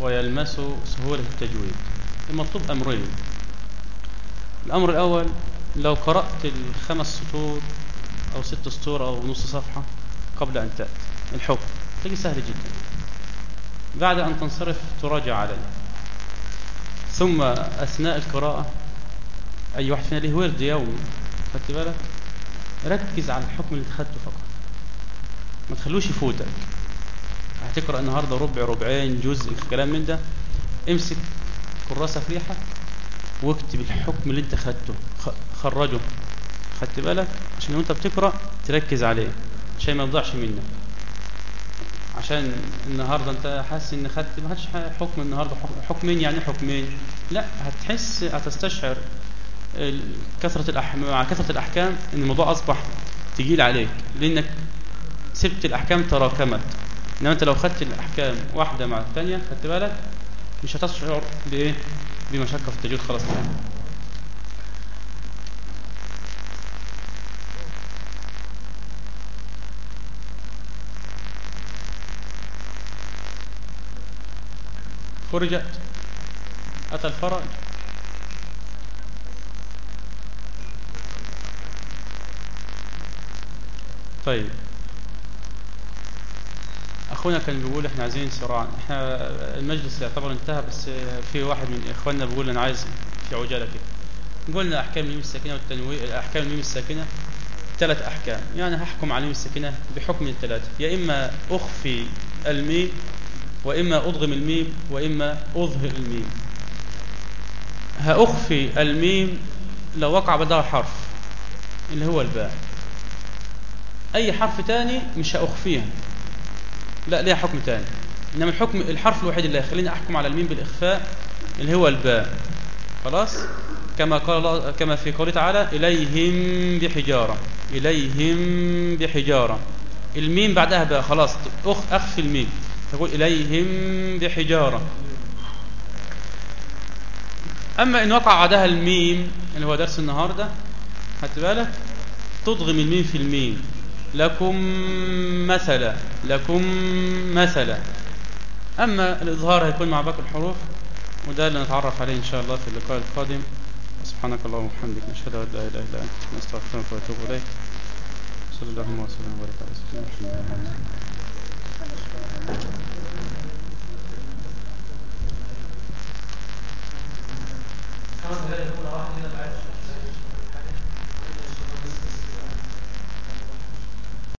ويلمسوا سهولة التجويد. المطلوب أمرين. الأمر الأول لو قرأت الخمس سطور أو ست سطور أو نص صفحة قبل أن تأتي الحكم. تجي سهل جدا. بعد أن تنصرف تراجع عليه ثم أثناء القراءة أي واحد فينا له ورد يومي خدت بالك؟ ركز على الحكم اللي خدته فقط. ما تخلوش يفوتك. هتقرأ النهاردة ربع ربعين جزء كلام من ده. امسك كراسة في ريحة واكتب الحكم اللي انت خدته. خرجه. خدت بالك؟ عشان لو انت بتقرأ تركز عليه. عشان ما يضيعش منك. عشان النهارده انت حاسس ان خدت ما خدتش حكم النهارده. حكم- حكمين يعني حكمين. لا هتحس هتستشعر كثرة مع كثرة الأحكام إن الموضوع أصبح تقيل عليك لأنك سبت الأحكام تراكمت إنما أنت لو خدت الأحكام واحدة مع الثانية خدت بالك؟ مش هتشعر بإيه؟ بمشقة في التجويد خلاص. نهائي فرجت أتى الفرج. طيب. أخونا كان بيقول إحنا عايزين سرعان إحنا المجلس يعتبر انتهى بس في واحد من إخواننا بيقول أنا عايز في عجالة كده. قلنا أحكام الميم الساكنه والتنوين أحكام الميم الساكنه ثلاث أحكام. يعني هحكم على الميم الساكنه بحكم من ثلاثة يا إما أخفي الميم واما أضغم الميم واما أظهر الميم. هأخفي الميم لو وقع بعدها حرف اللي هو الباء. أي حرف تاني مش هأخفيها. لا ليها حكم تاني. إنما الحكم الحرف الوحيد اللي هيخليني أحكم على الميم بالإخفاء اللي هو الباء. خلاص؟ كما قال كما في قوله تعالى إليهم بحجارة. إليهم بحجارة. الميم بعدها باء خلاص. أخ أخفي الميم. تقول إليهم بحجارة. أما إن وقع بعدها الميم اللي هو درس النهارده خدت بالك؟ تضغم الميم في الميم. لكم مثلا لكم مثلا. أما الإظهار هيكون مع باقي الحروف وده اللي نتعرف عليه إن شاء الله في اللقاء القادم. سبحانك اللهم وبحمدك نشهد أن لا إله إلا أنت نستغفرك ونتوب إليك. صلى الله وسلم وبارك على سيدنا محمد.